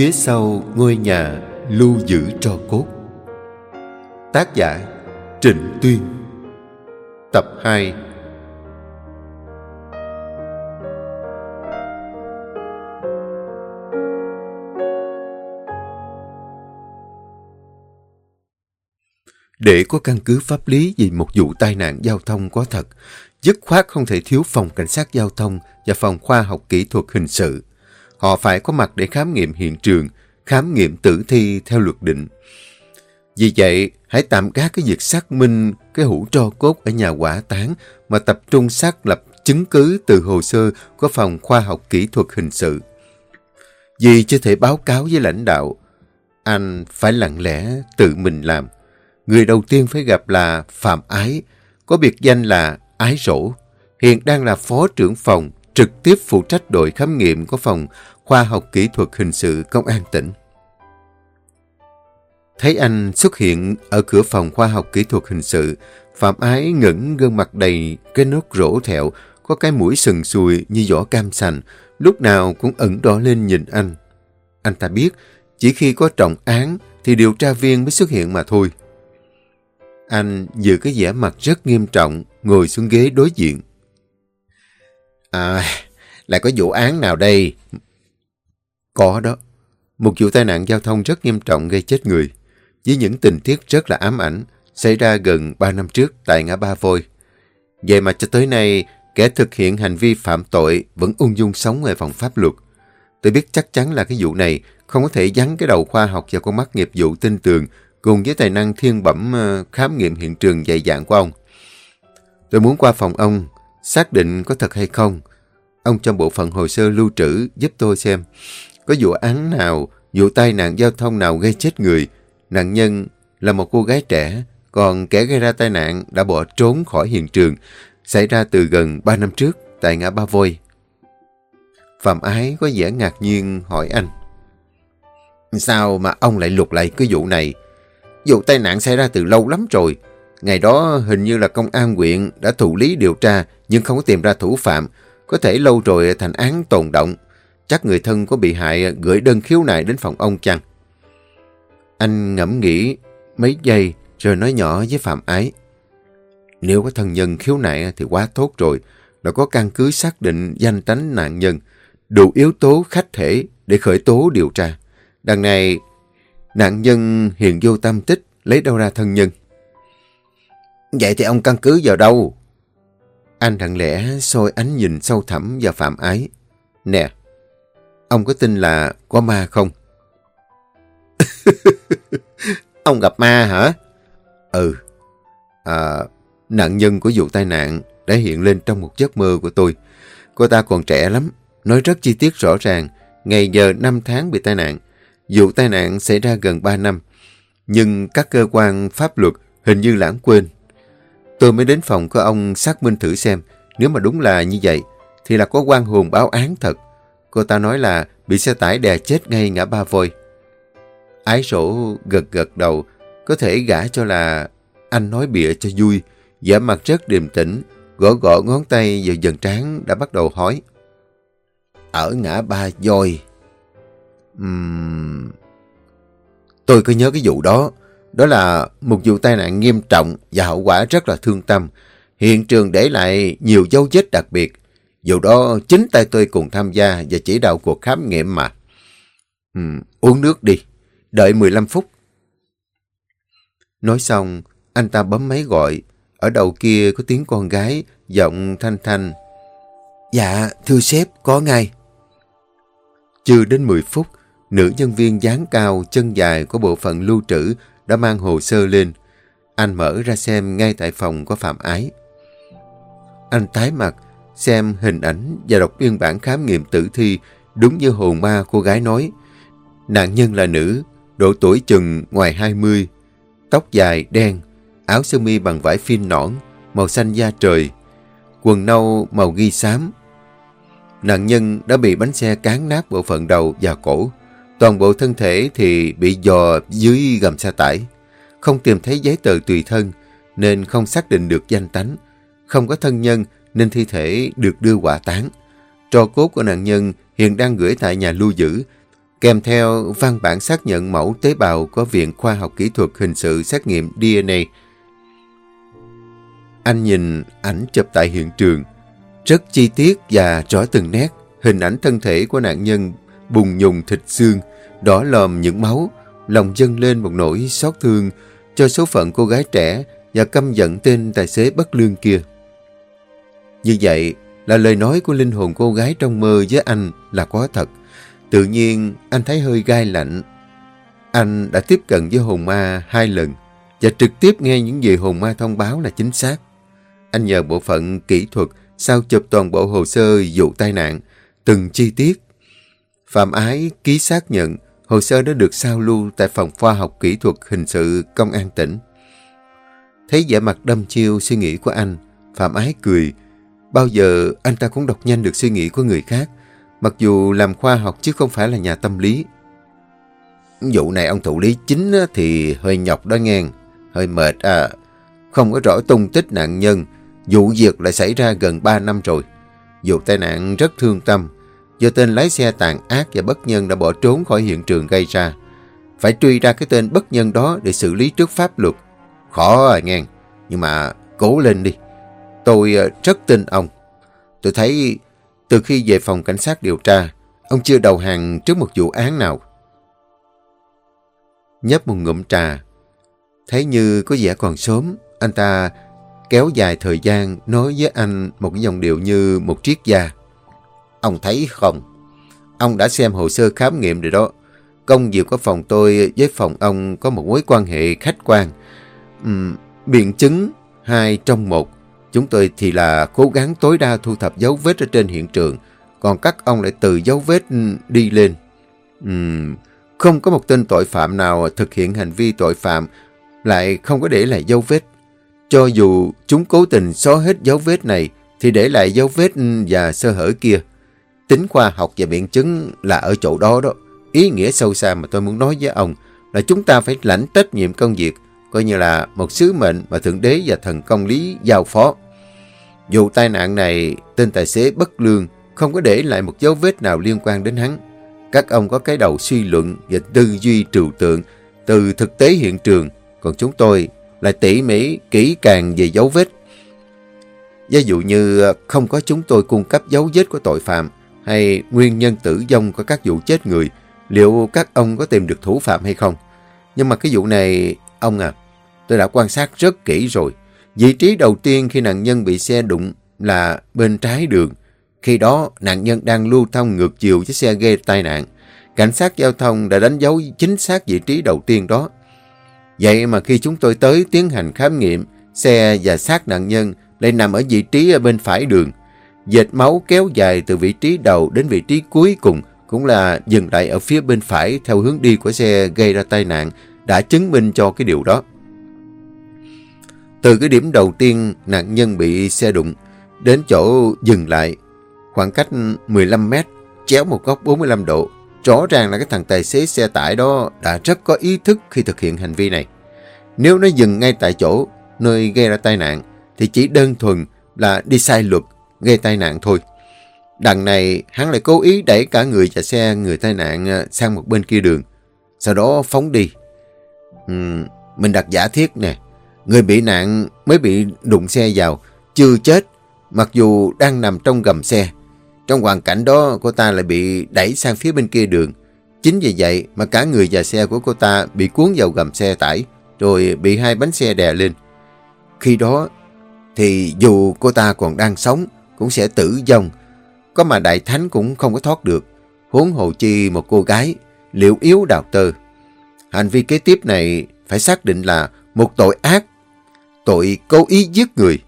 Phía sau ngôi nhà lưu giữ tro cốt. Tác giả Trịnh Tuyên. Tập 2 Để có căn cứ pháp lý về một vụ tai nạn giao thông có thật, dứt khoát không thể thiếu phòng cảnh sát giao thông và phòng khoa học kỹ thuật hình sự. Họ phải có mặt để khám nghiệm hiện trường, khám nghiệm tử thi theo luật định. Vì vậy, hãy tạm gác cái việc xác minh cái hũ tro cốt ở nhà quả táng mà tập trung xác lập chứng cứ từ hồ sơ của phòng khoa học kỹ thuật hình sự. Vì chưa thể báo cáo với lãnh đạo, anh phải lặng lẽ tự mình làm. Người đầu tiên phải gặp là Phạm Ái, có biệt danh là Ái Rỗ, hiện đang là phó trưởng phòng, trực tiếp phụ trách đội khám nghiệm của phòng khoa học kỹ thuật hình sự công an tỉnh. Thấy anh xuất hiện ở cửa phòng khoa học kỹ thuật hình sự, Phạm Ái ngẩng gương mặt đầy cái nốt rỗ thẹo, có cái mũi sừng sùi như vỏ cam sành, lúc nào cũng ẩn đỏ lên nhìn anh. Anh ta biết, chỉ khi có trọng án thì điều tra viên mới xuất hiện mà thôi. Anh giữ cái vẻ mặt rất nghiêm trọng, ngồi xuống ghế đối diện. À, lại có vụ án nào đây? Có đó. Một vụ tai nạn giao thông rất nghiêm trọng gây chết người, với những tình tiết rất là ám ảnh, xảy ra gần 3 năm trước tại ngã Ba Vôi. Vậy mà cho tới nay, kẻ thực hiện hành vi phạm tội vẫn ung dung sống ngoài vòng pháp luật. Tôi biết chắc chắn là cái vụ này không có thể dắn cái đầu khoa học và con mắt nghiệp vụ tin tường cùng với tài năng thiên bẩm ờ, khám nghiệm hiện trường dày dạn của ông. Tôi muốn qua phòng ông, xác định có thật hay không. Ông trong bộ phận hồ sơ lưu trữ giúp tôi xem có vụ án nào, vụ tai nạn giao thông nào gây chết người. Nạn nhân là một cô gái trẻ, còn kẻ gây ra tai nạn đã bỏ trốn khỏi hiện trường, xảy ra từ gần 3 năm trước tại ngã Ba Vôi. Phạm Ái có vẻ ngạc nhiên hỏi anh. Sao mà ông lại lục lại cái vụ này? Vụ tai nạn xảy ra từ lâu lắm rồi. Ngày đó hình như là công an huyện đã thụ lý điều tra nhưng không có tìm ra thủ phạm. Có thể lâu rồi thành án tồn động. Chắc người thân của bị hại gửi đơn khiếu nại đến phòng ông chăng? Anh ngẫm nghĩ mấy giây rồi nói nhỏ với Phạm Ái. Nếu có thân nhân khiếu nại thì quá tốt rồi. Đã có căn cứ xác định danh tánh nạn nhân. Đủ yếu tố khách thể để khởi tố điều tra. Đằng này, nạn nhân hiện vô tâm tích, lấy đâu ra thân nhân? Vậy thì ông căn cứ vào đâu? Anh thằng lẽ soi ánh nhìn sâu thẳm vào Phạm Ái. Nè, ông có tin là có ma không? ông gặp ma hả? Ừ. À, nạn nhân của vụ tai nạn đã hiện lên trong một giấc mơ của tôi. Cô ta còn trẻ lắm, nói rất chi tiết rõ ràng, ngày giờ năm tháng bị tai nạn. Vụ tai nạn xảy ra gần 3 năm, nhưng các cơ quan pháp luật hình như lãng quên. Tôi mới đến phòng của ông xác minh thử xem, nếu mà đúng là như vậy, thì là có quan hồn báo án thật. Cô ta nói là bị xe tải đè chết ngay ngã ba vôi. Ái sổ gật gật đầu, có thể gã cho là anh nói bịa cho vui, giả mặt rất điềm tĩnh, gõ gõ ngón tay vào dần trán đã bắt đầu hỏi. Ở ngã ba voi. Uhm... Tôi có nhớ cái vụ đó. Đó là một vụ tai nạn nghiêm trọng và hậu quả rất là thương tâm. Hiện trường để lại nhiều dấu vết đặc biệt. Vụ đó chính tay tôi cùng tham gia và chỉ đạo cuộc khám nghiệm mà. Uhm, uống nước đi. Đợi 15 phút. Nói xong, anh ta bấm máy gọi. Ở đầu kia có tiếng con gái, giọng thanh thanh. Dạ, thưa sếp, có ngay. Chưa đến 10 phút, nữ nhân viên dáng cao, chân dài của bộ phận lưu trữ đã mang hồ sơ lên. Anh mở ra xem ngay tại phòng của Phạm Ái. Anh tái mặt, xem hình ảnh và đọc biên bản khám nghiệm tử thi đúng như hồn ma cô gái nói. Nạn nhân là nữ, độ tuổi chừng ngoài 20, tóc dài, đen, áo sơ mi bằng vải phin nõn, màu xanh da trời, quần nâu màu ghi xám. Nạn nhân đã bị bánh xe cán nát bộ phận đầu và cổ. Toàn bộ thân thể thì bị dò dưới gầm xe tải. Không tìm thấy giấy tờ tùy thân nên không xác định được danh tánh. Không có thân nhân nên thi thể được đưa quả táng. Trò cốt của nạn nhân hiện đang gửi tại nhà lưu giữ. kèm theo văn bản xác nhận mẫu tế bào của Viện Khoa học Kỹ thuật Hình sự xét nghiệm DNA. Anh nhìn ảnh chụp tại hiện trường, rất chi tiết và rõ từng nét, hình ảnh thân thể của nạn nhân bùng nhùng thịt xương, đỏ lòm những máu, lòng dâng lên một nỗi xót thương cho số phận cô gái trẻ và căm giận tên tài xế bất lương kia. Như vậy là lời nói của linh hồn cô gái trong mơ với anh là có thật. Tự nhiên anh thấy hơi gai lạnh. Anh đã tiếp cận với hồn ma hai lần và trực tiếp nghe những gì hồn ma thông báo là chính xác. Anh nhờ bộ phận kỹ thuật sao chụp toàn bộ hồ sơ vụ tai nạn, từng chi tiết. Phạm Ái ký xác nhận hồ sơ đã được sao lưu tại phòng khoa học kỹ thuật hình sự công an tỉnh. Thấy vẻ mặt đâm chiêu suy nghĩ của anh, Phạm Ái cười. Bao giờ anh ta cũng đọc nhanh được suy nghĩ của người khác, mặc dù làm khoa học chứ không phải là nhà tâm lý. Vụ này ông thủ lý chính thì hơi nhọc đó nghe, hơi mệt à. Không có rõ tung tích nạn nhân, vụ việc lại xảy ra gần 3 năm rồi. Vụ tai nạn rất thương tâm, do tên lái xe tàn ác và bất nhân đã bỏ trốn khỏi hiện trường gây ra. Phải truy ra cái tên bất nhân đó để xử lý trước pháp luật. Khó à nghe, nhưng mà cố lên đi. Tôi ờ, rất tin ông. Tôi thấy từ khi về phòng cảnh sát điều tra, ông chưa đầu hàng trước một vụ án nào. Nhấp một ngụm trà, thấy như có vẻ còn sớm, anh ta kéo dài thời gian nói với anh một cái dòng điệu như một triết gia. Ông thấy không? Ông đã xem hồ sơ khám nghiệm rồi đó. Công việc của phòng tôi với phòng ông có một mối quan hệ khách quan. Uhm, biện chứng hai trong một. Chúng tôi thì là cố gắng tối đa thu thập dấu vết ở trên hiện trường. Còn các ông lại từ dấu vết đi lên. Uhm, không có một tên tội phạm nào thực hiện hành vi tội phạm lại không có để lại dấu vết. Cho dù chúng cố tình xóa hết dấu vết này thì để lại dấu vết và sơ hở kia. Tính khoa học và biện chứng là ở chỗ đó đó. Ý nghĩa sâu xa mà tôi muốn nói với ông là chúng ta phải lãnh trách nhiệm công việc, coi như là một sứ mệnh mà Thượng Đế và thần công lý giao phó. Dù tai nạn này, tên tài xế bất lương không có để lại một dấu vết nào liên quan đến hắn. Các ông có cái đầu suy luận và tư duy trừu tượng từ thực tế hiện trường, còn chúng tôi lại tỉ mỉ, kỹ càng về dấu vết. Ví dụ như không có chúng tôi cung cấp dấu vết của tội phạm, hay nguyên nhân tử vong của các vụ chết người, liệu các ông có tìm được thủ phạm hay không? Nhưng mà cái vụ này, ông à, tôi đã quan sát rất kỹ rồi. Vị trí đầu tiên khi nạn nhân bị xe đụng là bên trái đường. Khi đó, nạn nhân đang lưu thông ngược chiều với xe gây tai nạn. Cảnh sát giao thông đã đánh dấu chính xác vị trí đầu tiên đó. Vậy mà khi chúng tôi tới tiến hành khám nghiệm, xe và xác nạn nhân lại nằm ở vị trí ở bên phải đường. Dệt máu kéo dài từ vị trí đầu đến vị trí cuối cùng cũng là dừng lại ở phía bên phải theo hướng đi của xe gây ra tai nạn đã chứng minh cho cái điều đó. Từ cái điểm đầu tiên, nạn nhân bị xe đụng đến chỗ dừng lại, khoảng cách 15 mét, chéo một góc 45 độ rõ ràng là cái thằng tài xế xe tải đó đã rất có ý thức khi thực hiện hành vi này. Nếu nó dừng ngay tại chỗ, nơi gây ra tai nạn, thì chỉ đơn thuần là đi sai luật gây tai nạn thôi. Đằng này, hắn lại cố ý đẩy cả người và xe người tai nạn ờ, sang một bên kia đường. Sau đó phóng đi. Uhm, mình đặt giả thiết nè. Người bị nạn mới bị đụng xe vào, chưa chết, mặc dù đang nằm trong gầm xe. Trong hoàn cảnh đó, cô ta lại bị đẩy sang phía bên kia đường. Chính vì vậy mà cả người và xe của cô ta bị cuốn vào gầm xe tải, rồi bị hai bánh xe đè lên. Khi đó, thì dù cô ta còn đang sống, cũng sẽ tử vong. Có mà đại thánh cũng không có thoát được. Huống hồ chi một cô gái, liệu yếu đào tơ. Hành vi kế tiếp này phải xác định là một tội ác, tội cố ý giết người.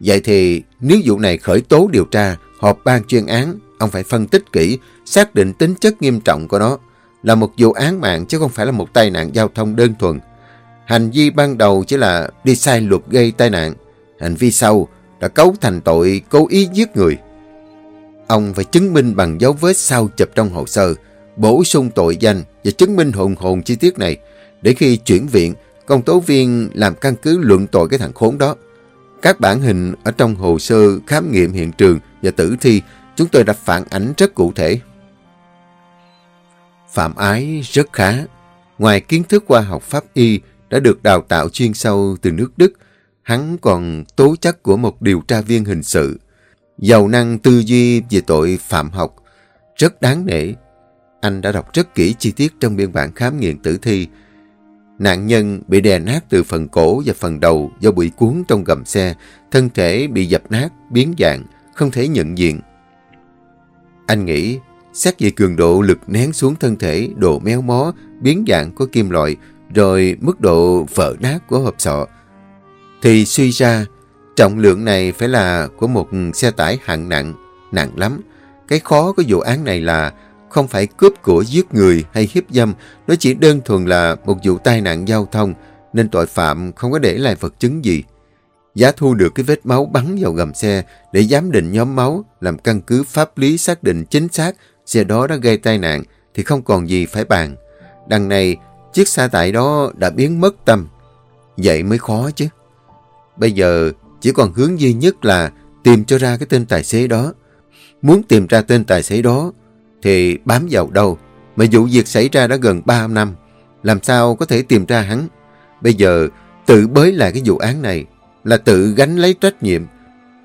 Vậy thì nếu vụ này khởi tố điều tra, họp ban chuyên án, ông phải phân tích kỹ, xác định tính chất nghiêm trọng của nó. Là một vụ án mạng chứ không phải là một tai nạn giao thông đơn thuần. Hành vi ban đầu chỉ là đi sai luật gây tai nạn. Hành vi sau đã cấu thành tội cố ý giết người. Ông phải chứng minh bằng dấu vết sao chụp trong hồ sơ, bổ sung tội danh và chứng minh hồn hồn chi tiết này để khi chuyển viện, công tố viên làm căn cứ luận tội cái thằng khốn đó. Các bản hình ở trong hồ sơ khám nghiệm hiện trường và tử thi chúng tôi đã phản ảnh rất cụ thể. Phạm Ái rất khá. Ngoài kiến thức khoa học pháp y đã được đào tạo chuyên sâu từ nước Đức, hắn còn tố chất của một điều tra viên hình sự. Giàu năng tư duy về tội phạm học, rất đáng nể. Anh đã đọc rất kỹ chi tiết trong biên bản khám nghiệm tử thi. Nạn nhân bị đè nát từ phần cổ và phần đầu do bị cuốn trong gầm xe, thân thể bị dập nát, biến dạng, không thể nhận diện. Anh nghĩ, xét về cường độ lực nén xuống thân thể, độ méo mó, biến dạng của kim loại, rồi mức độ vỡ nát của hộp sọ, thì suy ra trọng lượng này phải là của một xe tải hạng nặng, nặng lắm. Cái khó của vụ án này là không phải cướp của giết người hay hiếp dâm, nó chỉ đơn thuần là một vụ tai nạn giao thông, nên tội phạm không có để lại vật chứng gì. Giá thu được cái vết máu bắn vào gầm xe để giám định nhóm máu, làm căn cứ pháp lý xác định chính xác xe đó đã gây tai nạn thì không còn gì phải bàn. Đằng này, chiếc xe tải đó đã biến mất tâm. Vậy mới khó chứ. Bây giờ chỉ còn hướng duy nhất là tìm cho ra cái tên tài xế đó. Muốn tìm ra tên tài xế đó thì bám vào đâu. Mà vụ việc xảy ra đã gần 3 năm. Làm sao có thể tìm ra hắn? Bây giờ tự bới lại cái vụ án này là tự gánh lấy trách nhiệm.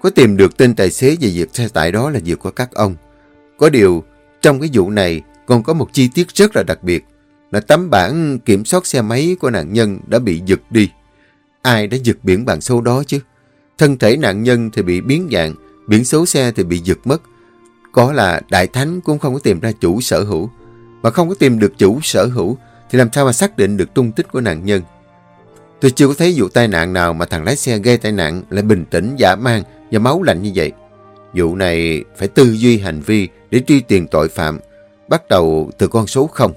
Có tìm được tên tài xế về việc xe tải đó là việc của các ông. Có điều, trong cái vụ này còn có một chi tiết rất là đặc biệt là tấm bản kiểm soát xe máy của nạn nhân đã bị giật đi. Ai đã giật biển bằng số đó chứ? Thân thể nạn nhân thì bị biến dạng, biển số xe thì bị giật mất. Có là Đại Thánh cũng không có tìm ra chủ sở hữu. Mà không có tìm được chủ sở hữu thì làm sao mà xác định được tung tích của nạn nhân? Tôi chưa có thấy vụ tai nạn nào mà thằng lái xe gây tai nạn lại bình tĩnh, giả mang và máu lạnh như vậy. Vụ này phải tư duy hành vi để truy tiền tội phạm, bắt đầu từ con số không.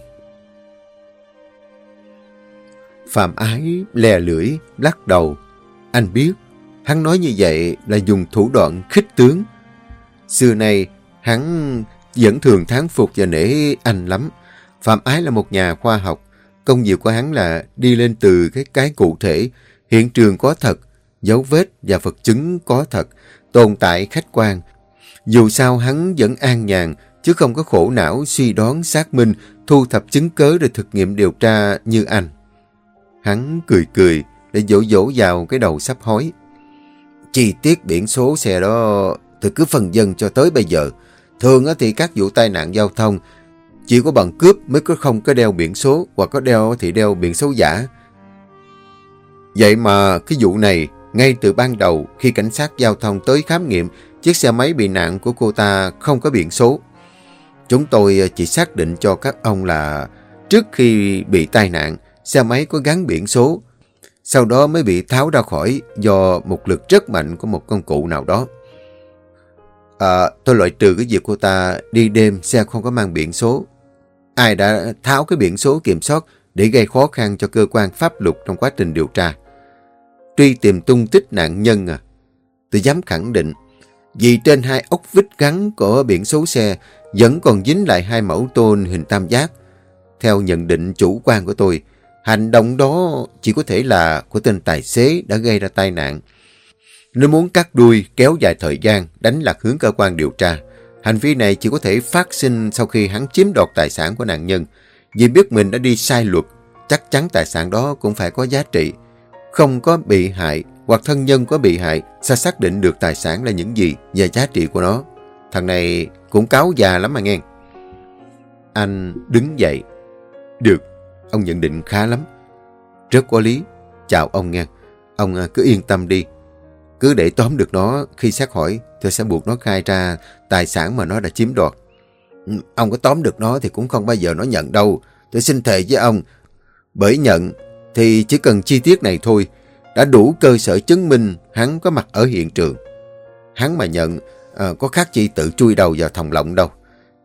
Phạm Ái lè lưỡi, lắc đầu. Anh biết, hắn nói như vậy là dùng thủ đoạn khích tướng. Xưa nay, hắn vẫn thường thán phục và nể anh lắm. Phạm Ái là một nhà khoa học. Công việc của hắn là đi lên từ cái cái cụ thể, hiện trường có thật, dấu vết và vật chứng có thật, tồn tại khách quan. Dù sao hắn vẫn an nhàn, chứ không có khổ não suy đoán xác minh, thu thập chứng cớ để thực nghiệm điều tra như anh. Hắn cười cười để dỗ dỗ vào cái đầu sắp hói. Chi tiết biển số xe đó, tôi cứ phần dân cho tới bây giờ. Thường thì các vụ tai nạn giao thông, chỉ có bằng cướp mới có không có đeo biển số, hoặc có đeo thì đeo biển số giả. Vậy mà cái vụ này, ngay từ ban đầu, khi cảnh sát giao thông tới khám nghiệm, chiếc xe máy bị nạn của cô ta không có biển số. Chúng tôi chỉ xác định cho các ông là trước khi bị tai nạn xe máy có gắn biển số, sau đó mới bị tháo ra khỏi do một lực rất mạnh của một công cụ nào đó. À, tôi loại trừ cái việc cô ta đi đêm xe không có mang biển số. Ai đã tháo cái biển số kiểm soát để gây khó khăn cho cơ quan pháp luật trong quá trình điều tra. Truy tìm tung tích nạn nhân à, tôi dám khẳng định vì trên hai ốc vít gắn của biển số xe vẫn còn dính lại hai mẫu tôn hình tam giác. Theo nhận định chủ quan của tôi, Hành động đó chỉ có thể là của tên tài xế đã gây ra tai nạn. Nếu muốn cắt đuôi, kéo dài thời gian, đánh lạc hướng cơ quan điều tra, hành vi này chỉ có thể phát sinh sau khi hắn chiếm đoạt tài sản của nạn nhân. Vì biết mình đã đi sai luật, chắc chắn tài sản đó cũng phải có giá trị. Không có bị hại hoặc thân nhân có bị hại sẽ xác định được tài sản là những gì và giá trị của nó. Thằng này cũng cáo già lắm mà nghe. Anh đứng dậy. Được, Ông nhận định khá lắm. Rất có lý. Chào ông nghe. Ông à, cứ yên tâm đi. Cứ để tóm được nó khi xét hỏi, tôi sẽ buộc nó khai ra tài sản mà nó đã chiếm đoạt. Ừ, ông có tóm được nó thì cũng không bao giờ nó nhận đâu. Tôi xin thề với ông. Bởi nhận thì chỉ cần chi tiết này thôi, đã đủ cơ sở chứng minh hắn có mặt ở hiện trường. Hắn mà nhận, à, có khác chi tự chui đầu vào thòng lọng đâu.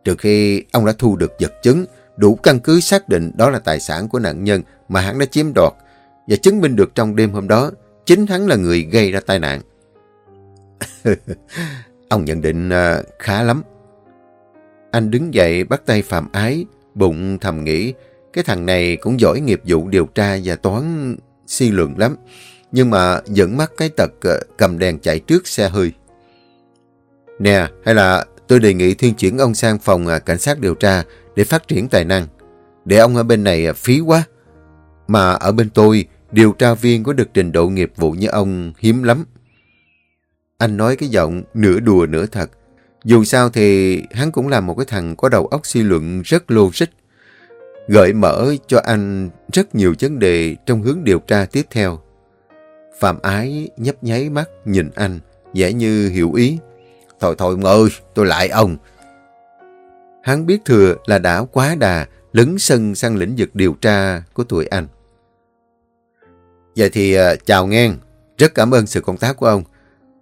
Trừ khi ông đã thu được vật chứng, đủ căn cứ xác định đó là tài sản của nạn nhân mà hắn đã chiếm đoạt và chứng minh được trong đêm hôm đó chính hắn là người gây ra tai nạn. Ông nhận định uh, khá lắm. Anh đứng dậy bắt tay Phạm Ái, bụng thầm nghĩ cái thằng này cũng giỏi nghiệp vụ điều tra và toán suy luận lắm. Nhưng mà vẫn mắc cái tật uh, cầm đèn chạy trước xe hơi. Nè, hay là tôi đề nghị thiên chuyển ông sang phòng à, cảnh sát điều tra để phát triển tài năng. Để ông ở bên này à, phí quá. Mà ở bên tôi, điều tra viên có được trình độ nghiệp vụ như ông hiếm lắm. Anh nói cái giọng nửa đùa nửa thật. Dù sao thì hắn cũng là một cái thằng có đầu óc suy luận rất logic. Gợi mở cho anh rất nhiều vấn đề trong hướng điều tra tiếp theo. Phạm Ái nhấp nháy mắt nhìn anh, vẻ như hiểu ý. Thôi thôi ông ơi, tôi lại ông. Hắn biết thừa là đã quá đà, lấn sân sang lĩnh vực điều tra của tụi anh. Vậy thì uh, chào ngang, rất cảm ơn sự công tác của ông.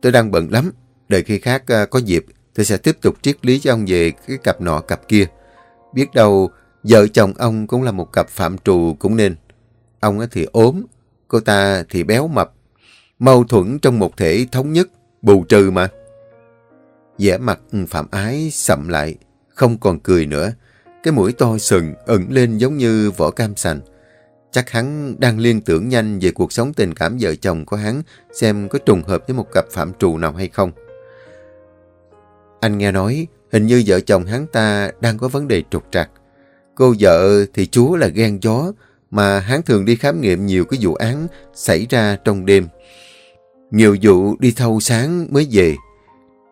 Tôi đang bận lắm, đợi khi khác uh, có dịp tôi sẽ tiếp tục triết lý cho ông về cái cặp nọ cặp kia. Biết đâu vợ chồng ông cũng là một cặp phạm trù cũng nên. Ông thì ốm, cô ta thì béo mập. Mâu thuẫn trong một thể thống nhất, bù trừ mà vẻ mặt phạm ái sậm lại, không còn cười nữa. Cái mũi to sừng ẩn lên giống như vỏ cam sành. Chắc hắn đang liên tưởng nhanh về cuộc sống tình cảm vợ chồng của hắn xem có trùng hợp với một cặp phạm trù nào hay không. Anh nghe nói hình như vợ chồng hắn ta đang có vấn đề trục trặc. Cô vợ thì chúa là ghen gió mà hắn thường đi khám nghiệm nhiều cái vụ án xảy ra trong đêm. Nhiều vụ đi thâu sáng mới về.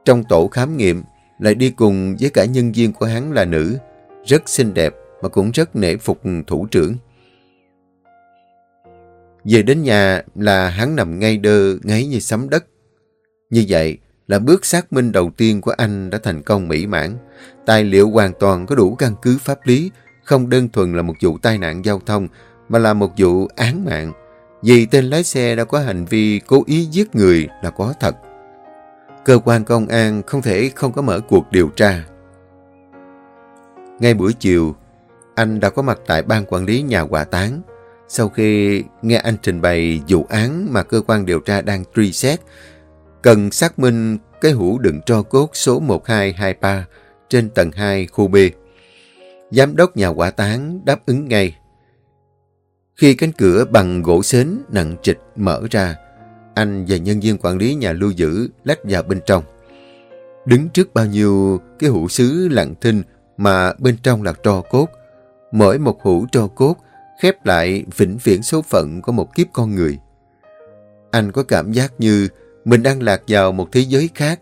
Trong tổ khám nghiệm lại đi cùng với cả nhân viên của hắn là nữ. Rất xinh đẹp mà cũng rất nể phục thủ trưởng. Về đến nhà là hắn nằm ngay đơ, ngáy như sấm đất. Như vậy là bước xác minh đầu tiên của anh đã thành công mỹ mãn. Tài liệu hoàn toàn có đủ căn cứ pháp lý, không đơn thuần là một vụ tai nạn giao thông, mà là một vụ án mạng. Vì tên lái xe đã có hành vi cố ý giết người là có thật. Cơ quan công an không thể không có mở cuộc điều tra. Ngay buổi chiều, anh đã có mặt tại ban quản lý nhà quả táng. Sau khi nghe anh trình bày vụ án mà cơ quan điều tra đang truy xét, cần xác minh cái hũ đựng tro cốt số 1223 trên tầng 2 khu B. Giám đốc nhà quả táng đáp ứng ngay. Khi cánh cửa bằng gỗ xến nặng trịch mở ra, anh và nhân viên quản lý nhà lưu giữ lách vào bên trong. Đứng trước bao nhiêu cái hũ sứ lặng thinh mà bên trong là tro cốt. Mỗi một hũ tro cốt khép lại vĩnh viễn số phận của một kiếp con người. Anh có cảm giác như mình đang lạc vào một thế giới khác,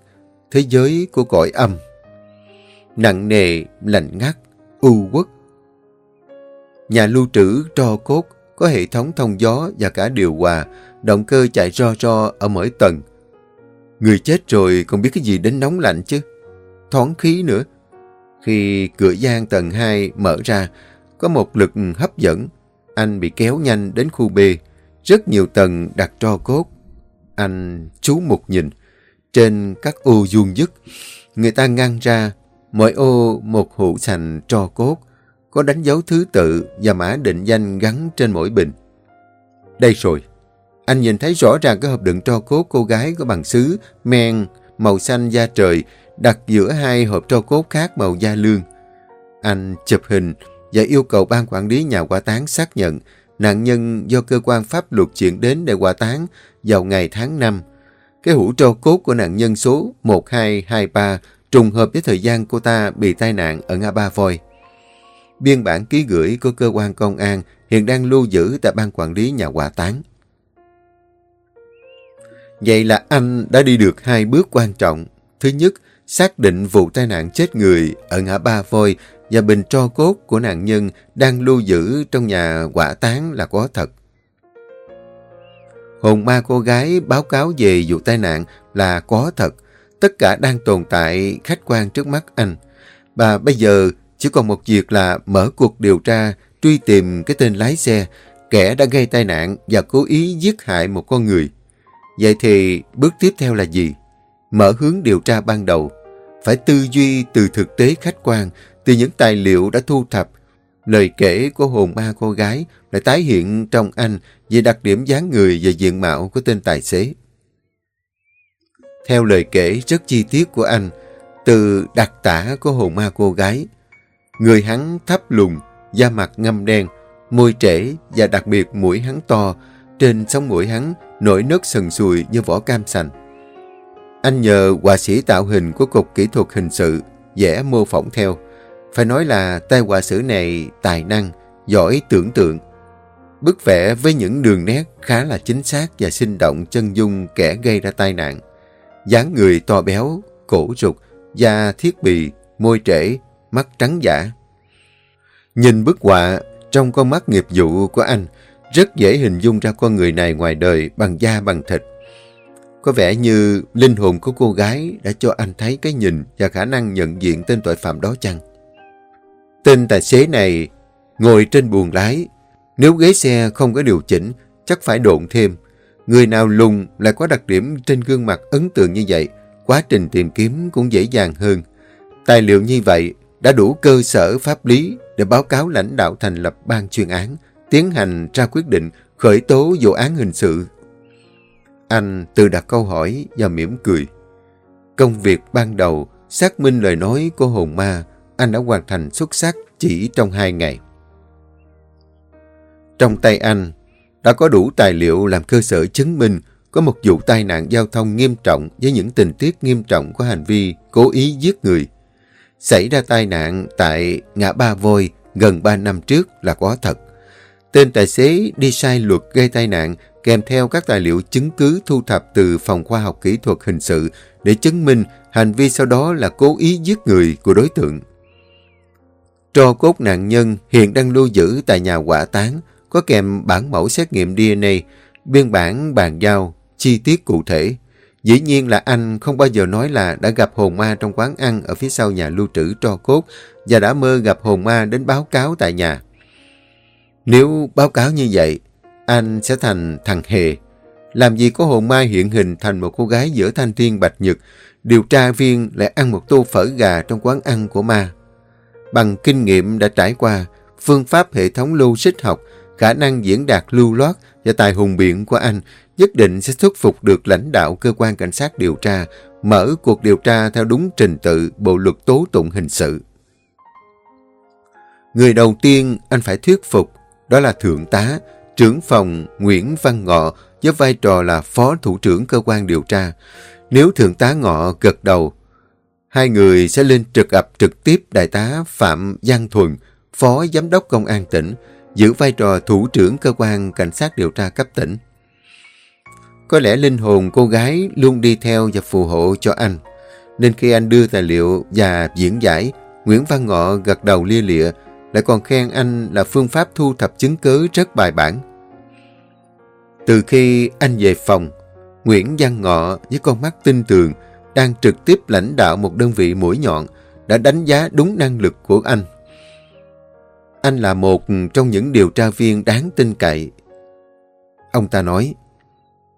thế giới của cõi âm. Nặng nề, lạnh ngắt, u uất. Nhà lưu trữ tro cốt có hệ thống thông gió và cả điều hòa, động cơ chạy ro ro ở mỗi tầng. Người chết rồi còn biết cái gì đến nóng lạnh chứ. Thoáng khí nữa. Khi cửa gian tầng 2 mở ra, có một lực hấp dẫn. Anh bị kéo nhanh đến khu B. Rất nhiều tầng đặt tro cốt. Anh chú một nhìn. Trên các ô vuông dứt, người ta ngăn ra mỗi ô một hũ sành tro cốt có đánh dấu thứ tự và mã định danh gắn trên mỗi bình. Đây rồi, anh nhìn thấy rõ ràng cái hộp đựng tro cốt cô gái có bằng sứ, men, màu xanh da trời, đặt giữa hai hộp tro cốt khác màu da lương. Anh chụp hình và yêu cầu ban quản lý nhà quả táng xác nhận nạn nhân do cơ quan pháp luật chuyển đến để quả táng vào ngày tháng 5. Cái hũ tro cốt của nạn nhân số 1223 trùng hợp với thời gian cô ta bị tai nạn ở ngã Ba Voi. Biên bản ký gửi của cơ quan công an hiện đang lưu giữ tại ban quản lý nhà quả táng. Vậy là anh đã đi được hai bước quan trọng. Thứ nhất, xác định vụ tai nạn chết người ở ngã Ba Voi và bình tro cốt của nạn nhân đang lưu giữ trong nhà quả táng là có thật. Hồn ma cô gái báo cáo về vụ tai nạn là có thật. Tất cả đang tồn tại khách quan trước mắt anh. Và bây giờ chỉ còn một việc là mở cuộc điều tra, truy tìm cái tên lái xe, kẻ đã gây tai nạn và cố ý giết hại một con người. Vậy thì bước tiếp theo là gì? Mở hướng điều tra ban đầu. Phải tư duy từ thực tế khách quan, từ những tài liệu đã thu thập. Lời kể của hồn ma cô gái lại tái hiện trong anh về đặc điểm dáng người và diện mạo của tên tài xế. Theo lời kể rất chi tiết của anh, từ đặc tả của hồn ma cô gái, người hắn thấp lùn, da mặt ngâm đen, môi trễ và đặc biệt mũi hắn to, trên sống mũi hắn nổi nước sần sùi như vỏ cam sành. Anh nhờ họa sĩ tạo hình của Cục Kỹ thuật Hình sự vẽ mô phỏng theo. Phải nói là tay họa sĩ này tài năng giỏi tưởng tượng. Bức vẽ với những đường nét khá là chính xác và sinh động chân dung kẻ gây ra tai nạn. dáng người to béo, cổ rụt, da thiết bị, môi trễ, mắt trắng giả. Nhìn bức họa, trong con mắt nghiệp vụ của anh, rất dễ hình dung ra con người này ngoài đời bằng da bằng thịt. Có vẻ như linh hồn của cô gái đã cho anh thấy cái nhìn và khả năng nhận diện tên tội phạm đó chăng? Tên tài xế này ngồi trên buồng lái. Nếu ghế xe không có điều chỉnh, chắc phải độn thêm. Người nào lùng lại có đặc điểm trên gương mặt ấn tượng như vậy, quá trình tìm kiếm cũng dễ dàng hơn. Tài liệu như vậy đã đủ cơ sở pháp lý để báo cáo lãnh đạo thành lập ban chuyên án, tiến hành ra quyết định khởi tố vụ án hình sự. Anh tự đặt câu hỏi và mỉm cười. Công việc ban đầu xác minh lời nói của hồn ma, anh đã hoàn thành xuất sắc chỉ trong hai ngày. Trong tay anh đã có đủ tài liệu làm cơ sở chứng minh có một vụ tai nạn giao thông nghiêm trọng với những tình tiết nghiêm trọng của hành vi cố ý giết người. Xảy ra tai nạn tại ngã ba vôi gần 3 năm trước là có thật. Tên tài xế đi sai luật gây tai nạn kèm theo các tài liệu chứng cứ thu thập từ Phòng Khoa học Kỹ thuật Hình sự để chứng minh hành vi sau đó là cố ý giết người của đối tượng. Tro cốt nạn nhân hiện đang lưu giữ tại nhà quả táng, có kèm bản mẫu xét nghiệm DNA, biên bản bàn giao, chi tiết cụ thể. Dĩ nhiên là anh không bao giờ nói là đã gặp hồn ma trong quán ăn ở phía sau nhà lưu trữ tro cốt và đã mơ gặp hồn ma đến báo cáo tại nhà. Nếu báo cáo như vậy, anh sẽ thành thằng hề. Làm gì có hồn ma hiện hình thành một cô gái giữa thanh thiên bạch nhật, điều tra viên lại ăn một tô phở gà trong quán ăn của ma. Bằng kinh nghiệm đã trải qua, phương pháp hệ thống logic học, khả năng diễn đạt lưu loát và tài hùng biện của anh nhất định sẽ thuyết phục được lãnh đạo cơ quan cảnh sát điều tra mở cuộc điều tra theo đúng trình tự Bộ luật tố tụng hình sự. Người đầu tiên anh phải thuyết phục đó là Thượng tá, trưởng phòng Nguyễn Văn Ngọ với vai trò là Phó Thủ trưởng Cơ quan điều tra. Nếu Thượng tá Ngọ gật đầu, hai người sẽ lên trực ập trực tiếp Đại tá Phạm Giang Thuần, Phó Giám đốc Công an tỉnh, giữ vai trò Thủ trưởng Cơ quan Cảnh sát điều tra cấp tỉnh. Có lẽ linh hồn cô gái luôn đi theo và phù hộ cho anh. Nên khi anh đưa tài liệu và diễn giải, Nguyễn Văn Ngọ gật đầu lia lịa, lại còn khen anh là phương pháp thu thập chứng cứ rất bài bản. Từ khi anh về phòng, Nguyễn Văn Ngọ với con mắt tinh tường đang trực tiếp lãnh đạo một đơn vị mũi nhọn đã đánh giá đúng năng lực của anh. Anh là một trong những điều tra viên đáng tin cậy. Ông ta nói,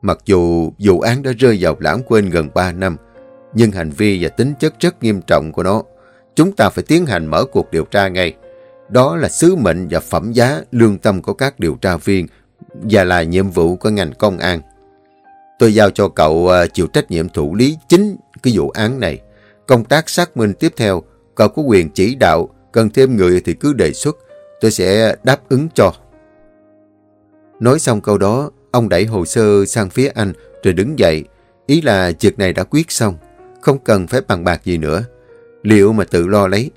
mặc dù vụ án đã rơi vào lãng quên gần 3 năm, nhưng hành vi và tính chất rất nghiêm trọng của nó, chúng ta phải tiến hành mở cuộc điều tra ngay. Đó là sứ mệnh và phẩm giá lương tâm của các điều tra viên và là nhiệm vụ của ngành công an. Tôi giao cho cậu à, chịu trách nhiệm thủ lý chính cái vụ án này. Công tác xác minh tiếp theo, cậu có quyền chỉ đạo, cần thêm người thì cứ đề xuất, tôi sẽ đáp ứng cho. Nói xong câu đó, ông đẩy hồ sơ sang phía anh rồi đứng dậy. Ý là việc này đã quyết xong, không cần phải bằng bạc gì nữa. Liệu mà tự lo lấy.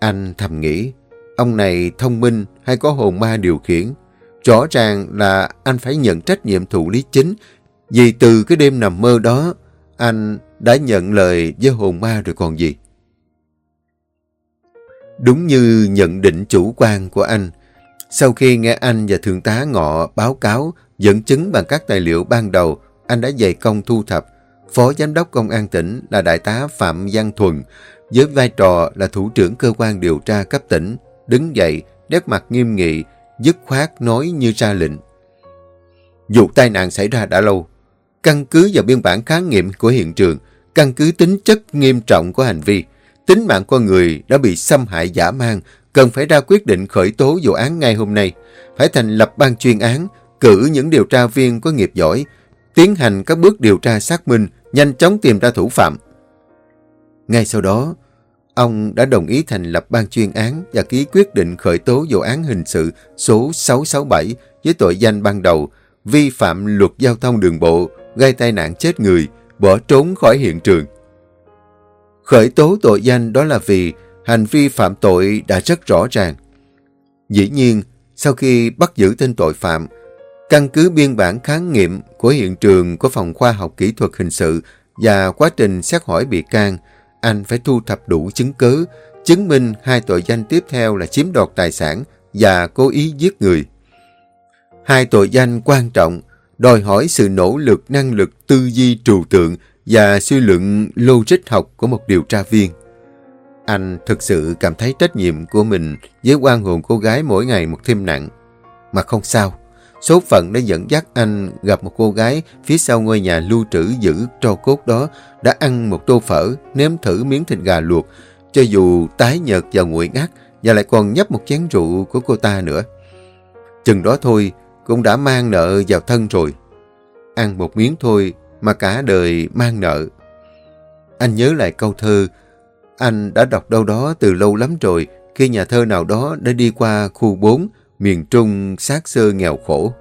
Anh thầm nghĩ, Ông này thông minh hay có hồn ma điều khiển? Rõ ràng là anh phải nhận trách nhiệm thủ lý chính vì từ cái đêm nằm mơ đó anh đã nhận lời với hồn ma rồi còn gì. Đúng như nhận định chủ quan của anh, sau khi nghe anh và Thượng tá Ngọ báo cáo dẫn chứng bằng các tài liệu ban đầu, anh đã dày công thu thập. Phó Giám đốc Công an tỉnh là Đại tá Phạm Văn Thuần, với vai trò là Thủ trưởng Cơ quan Điều tra cấp tỉnh, đứng dậy, nét mặt nghiêm nghị, dứt khoát nói như ra lệnh. Vụ tai nạn xảy ra đã lâu. Căn cứ vào biên bản khám nghiệm của hiện trường, căn cứ tính chất nghiêm trọng của hành vi, tính mạng con người đã bị xâm hại giả mang, cần phải ra quyết định khởi tố vụ án ngay hôm nay. Phải thành lập ban chuyên án, cử những điều tra viên có nghiệp giỏi, tiến hành các bước điều tra xác minh, nhanh chóng tìm ra thủ phạm. Ngay sau đó, Ông đã đồng ý thành lập ban chuyên án và ký quyết định khởi tố vụ án hình sự số 667 với tội danh ban đầu vi phạm luật giao thông đường bộ, gây tai nạn chết người, bỏ trốn khỏi hiện trường. Khởi tố tội danh đó là vì hành vi phạm tội đã rất rõ ràng. Dĩ nhiên, sau khi bắt giữ tên tội phạm, căn cứ biên bản kháng nghiệm của hiện trường của Phòng Khoa học Kỹ thuật Hình sự và quá trình xét hỏi bị can, anh phải thu thập đủ chứng cứ, chứng minh hai tội danh tiếp theo là chiếm đoạt tài sản và cố ý giết người. Hai tội danh quan trọng đòi hỏi sự nỗ lực năng lực tư duy trừu tượng và suy luận logic học của một điều tra viên. Anh thực sự cảm thấy trách nhiệm của mình với quan hồn cô gái mỗi ngày một thêm nặng. Mà không sao, số phận đã dẫn dắt anh gặp một cô gái phía sau ngôi nhà lưu trữ giữ tro cốt đó đã ăn một tô phở, nếm thử miếng thịt gà luộc, cho dù tái nhợt và nguội ngắt và lại còn nhấp một chén rượu của cô ta nữa. Chừng đó thôi, cũng đã mang nợ vào thân rồi. Ăn một miếng thôi mà cả đời mang nợ. Anh nhớ lại câu thơ, anh đã đọc đâu đó từ lâu lắm rồi khi nhà thơ nào đó đã đi qua khu 4, miền Trung sát sơ nghèo khổ.